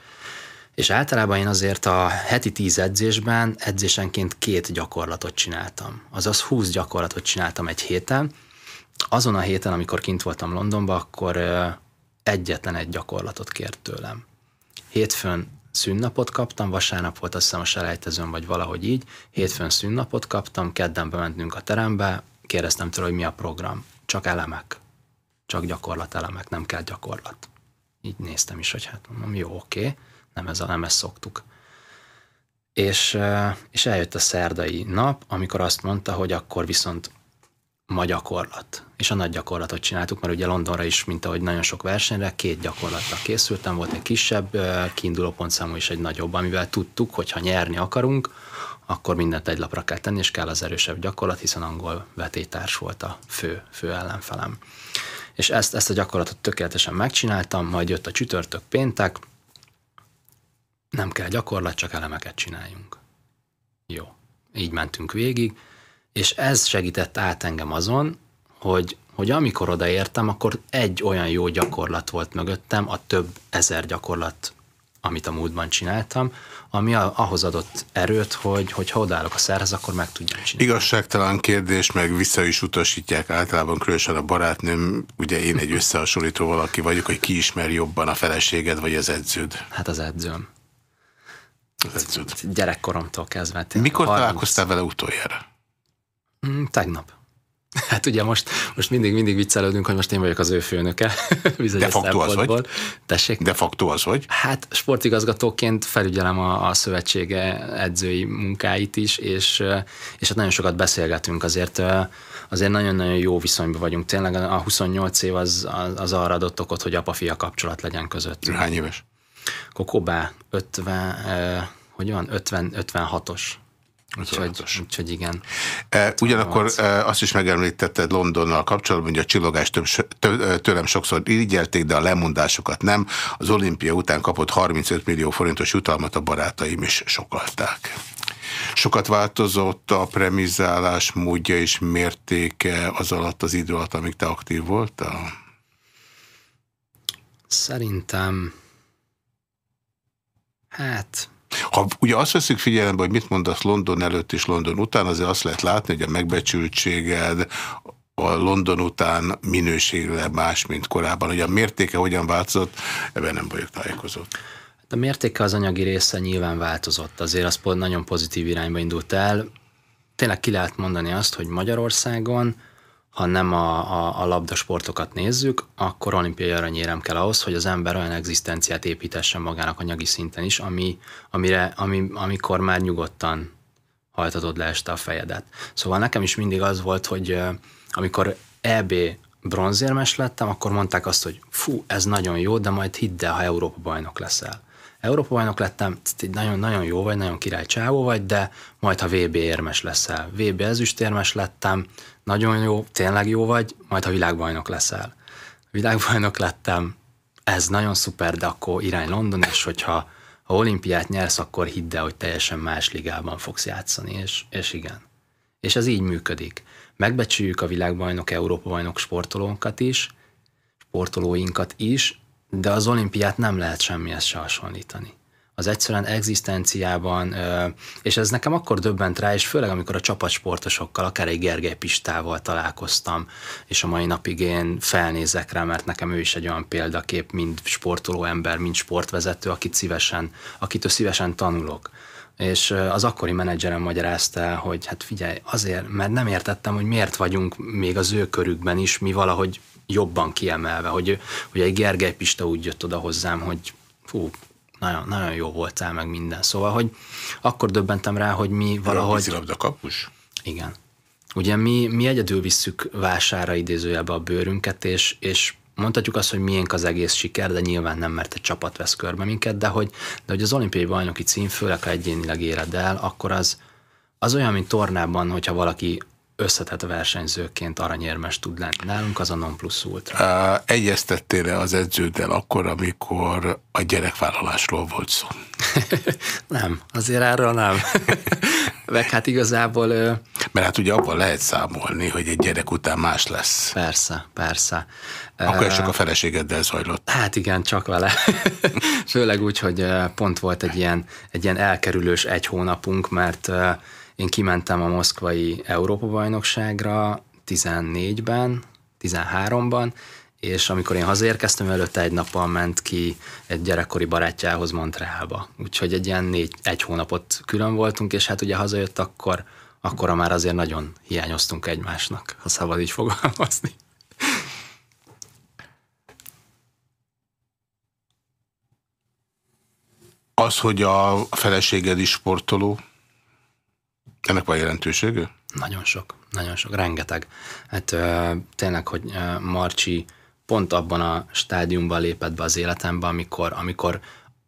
Speaker 2: És általában én azért a heti tíz edzésben edzésenként két gyakorlatot csináltam. Azaz 20 gyakorlatot csináltam egy héten. Azon a héten, amikor kint voltam Londonban, akkor egyetlen egy gyakorlatot kért tőlem. Hétfőn szünnapot kaptam, vasárnap volt azt hiszem a selejtezőn, vagy valahogy így, hétfőn szünnapot kaptam, kedden bementünk a terembe, kérdeztem tőle, hogy mi a program. Csak elemek. Csak gyakorlatelemek, nem kell gyakorlat. Így néztem is, hogy hát mondom, jó, oké, nem, ez a, nem ezt szoktuk. És, és eljött a szerdai nap, amikor azt mondta, hogy akkor viszont ma gyakorlat. És a nagy gyakorlatot csináltuk, mert ugye Londonra is, mint ahogy nagyon sok versenyre, két gyakorlatra készültem, volt egy kisebb kiinduló pontszámú és egy nagyobb, amivel tudtuk, hogy ha nyerni akarunk, akkor mindent egy lapra kell tenni, és kell az erősebb gyakorlat, hiszen angol vetétárs volt a fő, fő ellenfelem. És ezt, ezt a gyakorlatot tökéletesen megcsináltam, majd jött a csütörtök péntek, nem kell gyakorlat, csak elemeket csináljunk. Jó. Így mentünk végig, és ez segített át engem azon, hogy, hogy amikor odaértem, akkor egy olyan jó gyakorlat volt mögöttem, a több ezer gyakorlat, amit a múltban csináltam, ami ahhoz adott erőt, hogy, hogy ha odállok a szerhez, akkor meg tudjam csinálni.
Speaker 1: Igazságtalan kérdés, meg vissza is utasítják általában, különösen a barátnőm, ugye én egy összehasonlító valaki vagyok, hogy ki ismer jobban a feleséged, vagy az edződ?
Speaker 2: Hát az edzőm.
Speaker 1: Az edződ.
Speaker 2: Gyerekkoromtól kezdve.
Speaker 1: Mikor 30... találkoztál vele utoljára?
Speaker 2: Mm, tegnap. Hát ugye most, most mindig, mindig viccelődünk, hogy most én vagyok az ő főnöke.
Speaker 1: De facto az vagy?
Speaker 2: Tessék?
Speaker 1: De facto az vagy?
Speaker 2: Hát sportigazgatóként felügyelem a, a szövetsége edzői munkáit is, és, és hát nagyon sokat beszélgetünk, azért azért nagyon-nagyon jó viszonyban vagyunk. Tényleg a 28 év az, az, az arra adott okot, hogy apa-fia kapcsolat legyen között.
Speaker 1: Hány éves?
Speaker 2: Kokobá 50, hogy van, 50, 56-os. Úgyhogy, úgyhogy igen.
Speaker 1: E, ugyanakkor e, azt is megemlítetted Londonnal kapcsolatban, hogy a csillogást több, tőlem sokszor irigyelték, de a lemondásokat nem. Az olimpia után kapott 35 millió forintos jutalmat a barátaim is sokalták. Sokat változott a premizálás módja és mértéke az alatt az idő alatt, amíg te aktív voltál?
Speaker 2: Szerintem hát
Speaker 1: ha ugye azt veszük figyelembe, hogy mit mondasz London előtt és London után, azért azt lehet látni, hogy a megbecsültséged a London után minőségileg más, mint korábban. Hogy a mértéke hogyan változott, ebben nem vagyok tájékozott.
Speaker 2: Hát a mértéke az anyagi része nyilván változott, azért az nagyon pozitív irányba indult el. Tényleg ki lehet mondani azt, hogy Magyarországon ha nem a, a, a labdasportokat nézzük, akkor olimpiai aranyérem kell ahhoz, hogy az ember olyan egzisztenciát építessen magának anyagi szinten is, ami, amire, ami, amikor már nyugodtan hajtatod le este a fejedet. Szóval nekem is mindig az volt, hogy amikor EB bronzérmes lettem, akkor mondták azt, hogy fú, ez nagyon jó, de majd hidd el, ha Európa bajnok leszel. Európa bajnok lettem, nagyon, nagyon jó vagy, nagyon király csávó vagy, de majd ha VB érmes leszel. VB ezüstérmes lettem, nagyon jó, tényleg jó vagy, majd ha világbajnok leszel. Világbajnok lettem, ez nagyon szuper, de akkor irány London, és hogyha ha olimpiát nyersz, akkor hidd el, hogy teljesen más ligában fogsz játszani, és, és igen. És ez így működik. Megbecsüljük a világbajnok, Európa-bajnok sportolónkat is, sportolóinkat is, de az olimpiát nem lehet semmihez se hasonlítani az egyszerűen egzisztenciában, és ez nekem akkor döbbent rá, és főleg amikor a csapatsportosokkal, akár egy Gergely Pistával találkoztam, és a mai napig én felnézek rá, mert nekem ő is egy olyan példakép, mind sportoló ember, mind sportvezető, akit szívesen, akitől szívesen tanulok. És az akkori menedzserem magyarázta, hogy hát figyelj, azért, mert nem értettem, hogy miért vagyunk még az ő körükben is, mi valahogy jobban kiemelve, hogy, hogy egy Gergely Pista úgy jött oda hozzám, hogy fú, nagyon, nagyon jó voltál meg minden. Szóval, hogy akkor döbbentem rá, hogy mi valahogy...
Speaker 1: A kapus?
Speaker 2: Igen. Ugye mi, mi egyedül visszük vására idézőjelbe a bőrünket, és, és mondhatjuk azt, hogy miénk az egész siker, de nyilván nem, mert egy csapat vesz körbe minket, de hogy, de hogy az olimpiai bajnoki cím, főleg ha egyénileg éred el, akkor az, az olyan, mint tornában, hogyha valaki összetett versenyzőként aranyérmes tud lenni. Nálunk az a non plus ultra.
Speaker 1: Egyeztettél-e az edződdel akkor, amikor a gyerekvállalásról volt szó?
Speaker 2: nem, azért erről nem. Meg hát igazából...
Speaker 1: Mert hát ugye abban lehet számolni, hogy egy gyerek után más lesz.
Speaker 2: Persze, persze.
Speaker 1: Akkor uh, csak a feleségeddel zajlott.
Speaker 2: Hát igen, csak vele. Főleg úgy, hogy pont volt egy ilyen, egy ilyen elkerülős egy hónapunk, mert én kimentem a moszkvai Európa-bajnokságra 14-ben, 13-ban, és amikor én hazaérkeztem, előtte egy nappal ment ki egy gyerekkori barátjához Montrealba. Úgyhogy egy ilyen négy, egy hónapot külön voltunk, és hát ugye hazajött akkor, akkor már azért nagyon hiányoztunk egymásnak, ha szabad így fogalmazni.
Speaker 1: Az, hogy a feleséged is sportoló, ennek van jelentősége?
Speaker 2: Nagyon sok, nagyon sok, rengeteg. Hát ö, tényleg, hogy ö, Marcsi pont abban a stádiumban lépett be az életembe, amikor, amikor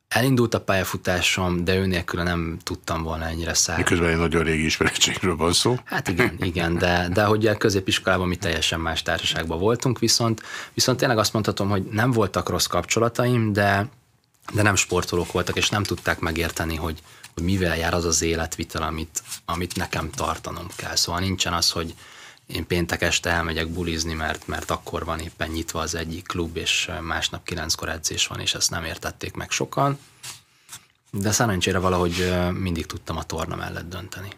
Speaker 2: elindult a pályafutásom, de ő nélkül nem tudtam volna ennyire szállni.
Speaker 1: Miközben egy nagyon régi ismerettségről van szó.
Speaker 2: Hát igen, igen, de, de hogy a középiskolában mi teljesen más társaságban voltunk, viszont, viszont tényleg azt mondhatom, hogy nem voltak rossz kapcsolataim, de, de nem sportolók voltak, és nem tudták megérteni, hogy, hogy mivel jár az az életvitel, amit, amit nekem tartanom kell. Szóval nincsen az, hogy én péntek este elmegyek bulizni, mert, mert akkor van éppen nyitva az egyik klub, és másnap kilenckor edzés van, és ezt nem értették meg sokan. De szerencsére valahogy mindig tudtam a torna mellett dönteni.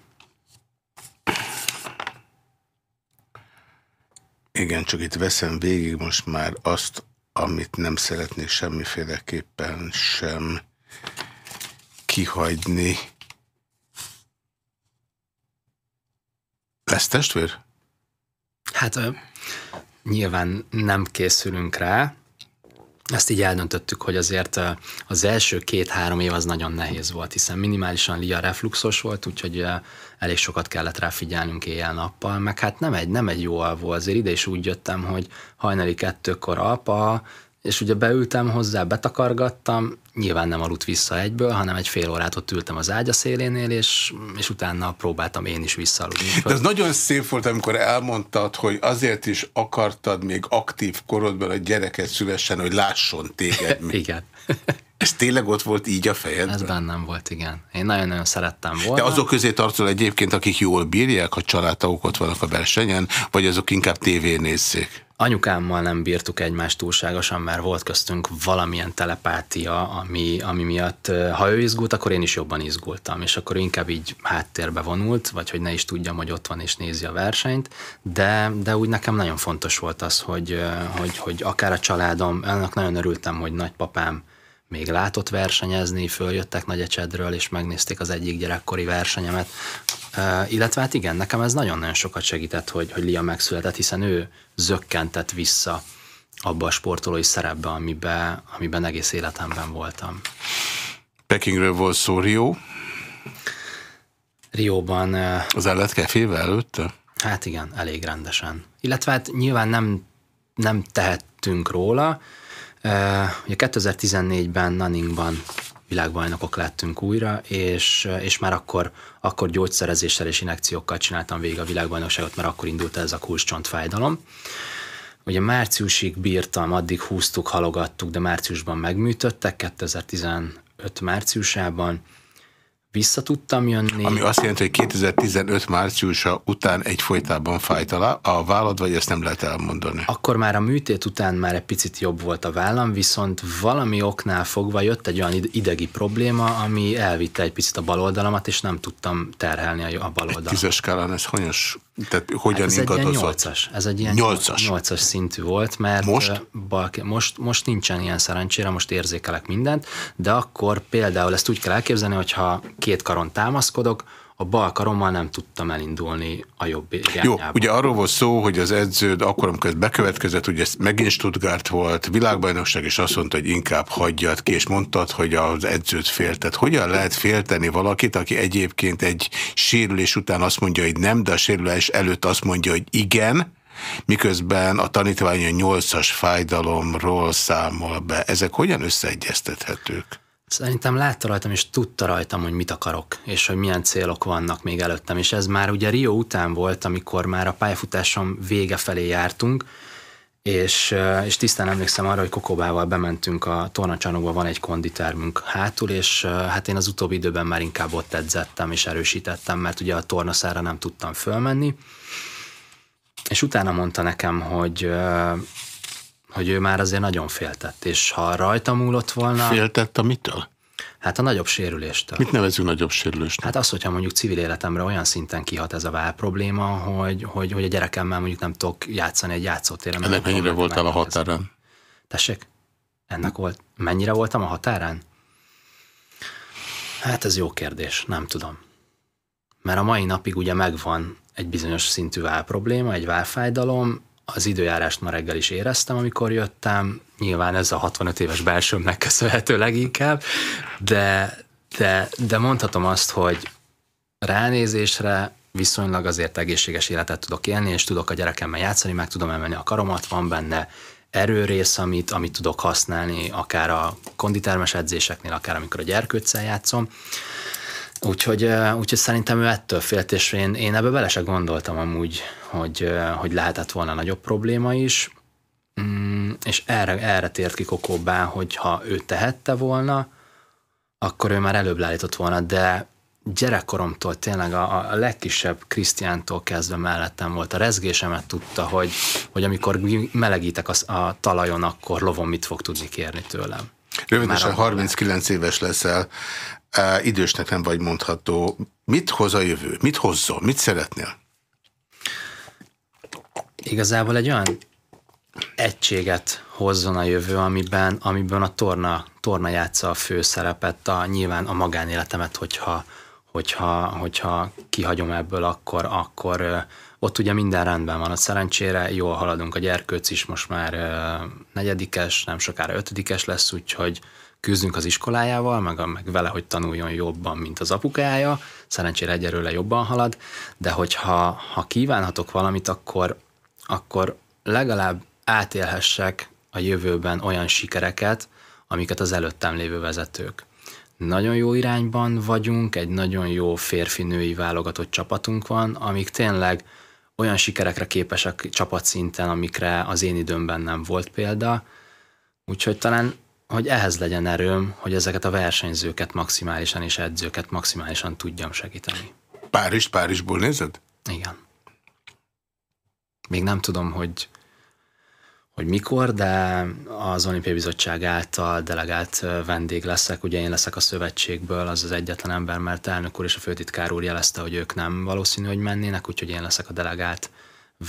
Speaker 1: Igen, csak itt veszem végig most már azt, amit nem szeretnék semmiféleképpen sem kihagyni. Lesz testvér?
Speaker 2: Hát nyilván nem készülünk rá. Ezt így eldöntöttük, hogy azért az első két-három év az nagyon nehéz volt, hiszen minimálisan lia refluxos volt, úgyhogy elég sokat kellett rá figyelnünk éjjel-nappal, meg hát nem egy, nem egy jó alvó, azért ide is úgy jöttem, hogy hajnali kettőkor alpa, és ugye beültem hozzá, betakargattam, nyilván nem aludt vissza egyből, hanem egy fél órát ott ültem az ágya szélénél, és, és utána próbáltam én is visszaaludni.
Speaker 1: De ez nagyon szép volt, amikor elmondtad, hogy azért is akartad még aktív korodban a gyereket szülessen, hogy lásson téged.
Speaker 2: Igen.
Speaker 1: Ez tényleg ott volt így a fejed?
Speaker 2: Ez bennem volt, igen. Én nagyon-nagyon szerettem volna.
Speaker 1: De azok közé tartozol egyébként, akik jól bírják, a családtagok ott vannak a versenyen, vagy azok inkább tévén nézzék?
Speaker 2: Anyukámmal nem bírtuk egymást túlságosan, mert volt köztünk valamilyen telepátia, ami, ami miatt, ha ő izgult, akkor én is jobban izgultam, és akkor inkább így háttérbe vonult, vagy hogy ne is tudjam, hogy ott van és nézi a versenyt, de, de úgy nekem nagyon fontos volt az, hogy, hogy, hogy akár a családom, annak nagyon örültem, hogy nagypapám még látott versenyezni, följöttek Nagyecsedről, és megnézték az egyik gyerekkori versenyemet. Uh, illetve hát igen, nekem ez nagyon-nagyon sokat segített, hogy, hogy Lia megszületett, hiszen ő zökkentett vissza abba a sportolói szerepbe, amiben, amiben egész életemben voltam.
Speaker 1: Pekingről volt szó Rio.
Speaker 2: Rióban... Uh,
Speaker 1: az el lett kefével előtte?
Speaker 2: Hát igen, elég rendesen. Illetve hát nyilván nem, nem tehettünk róla, Ugye 2014-ben Nanningban világbajnokok lettünk újra, és, és már akkor, akkor gyógyszerezéssel és inekciókkal csináltam végig a világbajnokságot, mert akkor indult ez a kulcscsontfájdalom. Ugye márciusig bírtam, addig húztuk, halogattuk, de márciusban megműtöttek, 2015 márciusában, vissza tudtam jönni.
Speaker 1: Ami azt jelenti, hogy 2015 márciusa után egyfolytában fájt alá a vállad, vagy ezt nem lehet elmondani?
Speaker 2: Akkor már a műtét után már egy picit jobb volt a vállam, viszont valami oknál fogva jött egy olyan idegi probléma, ami elvitte egy picit a baloldalamat, és nem tudtam terhelni a baloldalamat.
Speaker 1: Egy tízes skálán ez hanyas? Tehát hogyan hát ez
Speaker 2: egy ilyen nyolcas. Ez egy ilyen
Speaker 1: nyolcas.
Speaker 2: nyolcas szintű volt, mert
Speaker 1: most?
Speaker 2: Balki, most, most nincsen ilyen szerencsére, most érzékelek mindent, de akkor például ezt úgy kell elképzelni, hogyha két karon támaszkodok, a bal karommal nem tudtam elindulni a jobb
Speaker 1: irányába. Jó, ugye arról volt szó, hogy az edződ akkor, amikor ez bekövetkezett, ugye megint Stuttgart volt, világbajnokság, és azt mondta, hogy inkább hagyjad ki, és mondtad, hogy az edzőt féltet. Hogyan lehet félteni valakit, aki egyébként egy sérülés után azt mondja, hogy nem, de a sérülés előtt azt mondja, hogy igen, miközben a tanítvány a nyolcas fájdalomról számol be. Ezek hogyan összeegyeztethetők?
Speaker 2: Szerintem látta rajtam, és tudta rajtam, hogy mit akarok, és hogy milyen célok vannak még előttem. És ez már ugye Rio után volt, amikor már a pályafutásom vége felé jártunk, és, és tisztán emlékszem arra, hogy Kokobával bementünk a tornacsarnokba, van egy konditermünk hátul, és hát én az utóbbi időben már inkább ott edzettem és erősítettem, mert ugye a tornaszára nem tudtam fölmenni. És utána mondta nekem, hogy hogy ő már azért nagyon féltett, és ha rajta múlott volna...
Speaker 1: Féltett a mitől?
Speaker 2: Hát a nagyobb sérüléstől.
Speaker 1: Mit nevezünk nagyobb sérülést?
Speaker 2: Hát az, hogyha mondjuk civil életemre olyan szinten kihat ez a vál probléma, hogy, hogy, hogy a gyerekemmel mondjuk nem tudok játszani egy játszótéren.
Speaker 1: Ennek mennyire voltál a határán?
Speaker 2: Tessék? Ennek volt. Mennyire voltam a határán? Hát ez jó kérdés, nem tudom. Mert a mai napig ugye megvan egy bizonyos szintű vál probléma, egy válfájdalom, az időjárást ma reggel is éreztem, amikor jöttem, nyilván ez a 65 éves belsőmnek köszönhető leginkább, de, de, de mondhatom azt, hogy ránézésre viszonylag azért egészséges életet tudok élni, és tudok a gyerekemmel játszani, meg tudom emelni a karomat, van benne erőrész, amit, amit tudok használni, akár a konditermes edzéseknél, akár amikor a gyerkőccel játszom. Úgyhogy, úgyhogy szerintem ő ettől félt, és én, én ebbe bele se gondoltam amúgy, hogy, hogy lehetett volna nagyobb probléma is, mm, és erre, erre tért ki Kokóbá, hogy ha ő tehette volna, akkor ő már előbb leállított volna, de gyerekkoromtól tényleg a, a legkisebb Krisztiántól kezdve mellettem volt. A rezgésemet tudta, hogy, hogy amikor melegítek a, a talajon, akkor lovon mit fog tudni kérni tőlem.
Speaker 1: Rövidesen 39 éves leszel, idősnek nem vagy mondható. Mit hoz a jövő? Mit hozzon? Mit szeretnél?
Speaker 2: Igazából egy olyan egységet hozzon a jövő, amiben, amiben a torna, torna játsza a főszerepet, a, nyilván a magánéletemet, hogyha, hogyha, hogyha kihagyom ebből, akkor, akkor ott ugye minden rendben van. A szerencsére jól haladunk, a gyerkőc is most már negyedikes, nem sokára ötödikes lesz, úgyhogy küzdünk az iskolájával, meg, meg vele, hogy tanuljon jobban, mint az apukája. Szerencsére egyelőre jobban halad, de hogyha ha kívánhatok valamit, akkor, akkor legalább átélhessek a jövőben olyan sikereket, amiket az előttem lévő vezetők. Nagyon jó irányban vagyunk, egy nagyon jó férfi-női válogatott csapatunk van, amik tényleg olyan sikerekre képesek csapatszinten, amikre az én időmben nem volt példa. Úgyhogy talán hogy ehhez legyen erőm, hogy ezeket a versenyzőket maximálisan és edzőket maximálisan tudjam segíteni.
Speaker 1: Párizs, Párizsból nézed?
Speaker 2: Igen. Még nem tudom, hogy, hogy mikor, de az Olimpiai Bizottság által delegált vendég leszek. Ugye én leszek a szövetségből, az az egyetlen ember, mert elnök úr és a főtitkár úr jelezte, hogy ők nem valószínű, hogy mennének, úgyhogy én leszek a delegált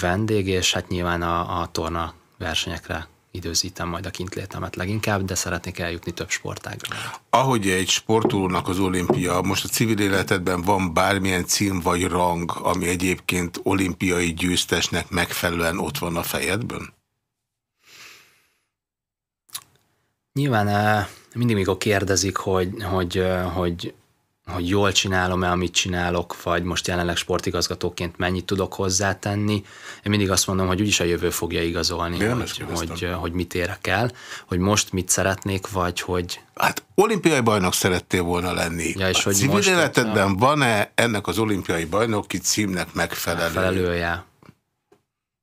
Speaker 2: vendég, és hát nyilván a, a torna versenyekre időzítem majd a kintlétemet leginkább, de szeretnék eljutni több sportágra.
Speaker 1: Ahogy egy sportolónak az olimpia, most a civil életedben van bármilyen cím vagy rang, ami egyébként olimpiai győztesnek megfelelően ott van a fejedben?
Speaker 2: Nyilván eh, mindig, mikor kérdezik, hogy, hogy, eh, hogy hogy jól csinálom-e, amit csinálok, vagy most jelenleg sportigazgatóként mennyit tudok hozzátenni. Én mindig azt mondom, hogy úgyis a jövő fogja igazolni, hogy, hogy, hogy mit érek el, hogy most mit szeretnék, vagy hogy...
Speaker 1: Hát olimpiai bajnok szerettél volna lenni. Ja, és a hogy civil életedben a... van-e ennek az olimpiai bajnoki címnek megfelelő?
Speaker 2: Megfelelője.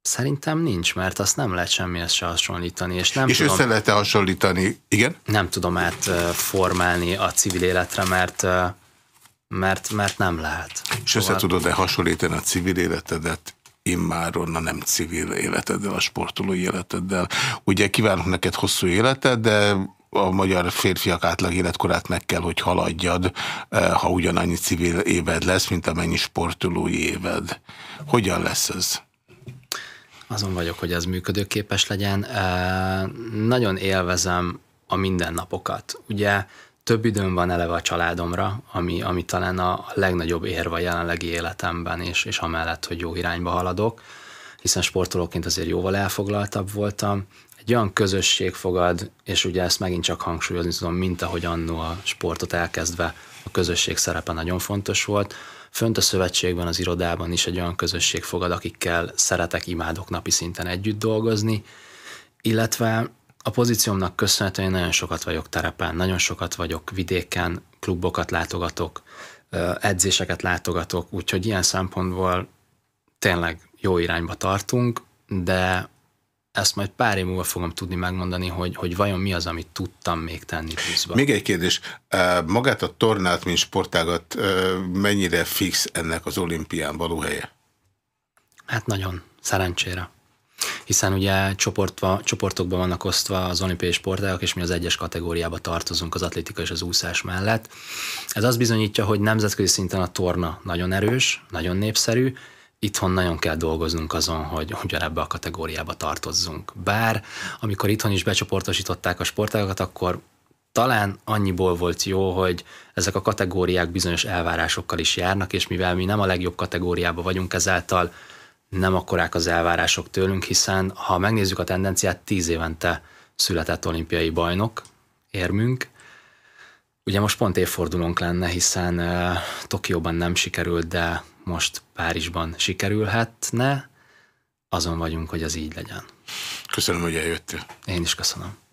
Speaker 2: Szerintem nincs, mert azt nem lehet semmihez se hasonlítani. És, nem
Speaker 1: és tudom, össze lehet -e hasonlítani, igen?
Speaker 2: Nem tudom átformálni a civil életre, mert mert, mert nem lehet.
Speaker 1: És szóval... össze tudod-e hasonlítani a civil életedet immáron a nem civil életeddel, a sportolói életeddel. Ugye kívánok neked hosszú életed, de a magyar férfiak átlag életkorát meg kell, hogy haladjad, eh, ha ugyanannyi civil éved lesz, mint amennyi sportolói éved. Hogyan lesz ez?
Speaker 2: Azon vagyok, hogy ez működőképes legyen. Eh, nagyon élvezem a mindennapokat. Ugye több időm van eleve a családomra, ami, ami talán a legnagyobb érve a jelenlegi életemben, és, és amellett, hogy jó irányba haladok, hiszen sportolóként azért jóval elfoglaltabb voltam. Egy olyan közösség fogad, és ugye ezt megint csak hangsúlyozni tudom, mint ahogy annó a sportot elkezdve a közösség szerepe nagyon fontos volt. Fönt a szövetségben, az irodában is egy olyan közösség fogad, akikkel szeretek, imádok napi szinten együtt dolgozni, illetve a pozíciómnak köszönhetően nagyon sokat vagyok terepen, nagyon sokat vagyok vidéken, klubokat látogatok, edzéseket látogatok, úgyhogy ilyen szempontból tényleg jó irányba tartunk, de ezt majd pár év múlva fogom tudni megmondani, hogy, hogy vajon mi az, amit tudtam még tenni pluszba.
Speaker 1: Még egy kérdés. Magát a tornát, mint sportágat mennyire fix ennek az olimpián való helye?
Speaker 2: Hát nagyon, szerencsére hiszen ugye csoportva, csoportokban vannak osztva az olimpiai sportágak, és mi az egyes kategóriába tartozunk az atlétika és az úszás mellett. Ez azt bizonyítja, hogy nemzetközi szinten a torna nagyon erős, nagyon népszerű, itthon nagyon kell dolgoznunk azon, hogy ugyanebbe a kategóriába tartozzunk. Bár amikor itthon is becsoportosították a sportágokat, akkor talán annyiból volt jó, hogy ezek a kategóriák bizonyos elvárásokkal is járnak, és mivel mi nem a legjobb kategóriába vagyunk, ezáltal nem akkorák az elvárások tőlünk, hiszen ha megnézzük a tendenciát, tíz évente született olimpiai bajnok, érmünk. Ugye most pont évfordulónk lenne, hiszen uh, Tokióban nem sikerült, de most Párizsban sikerülhetne. Azon vagyunk, hogy az így legyen.
Speaker 1: Köszönöm, hogy eljöttél.
Speaker 2: Én is köszönöm.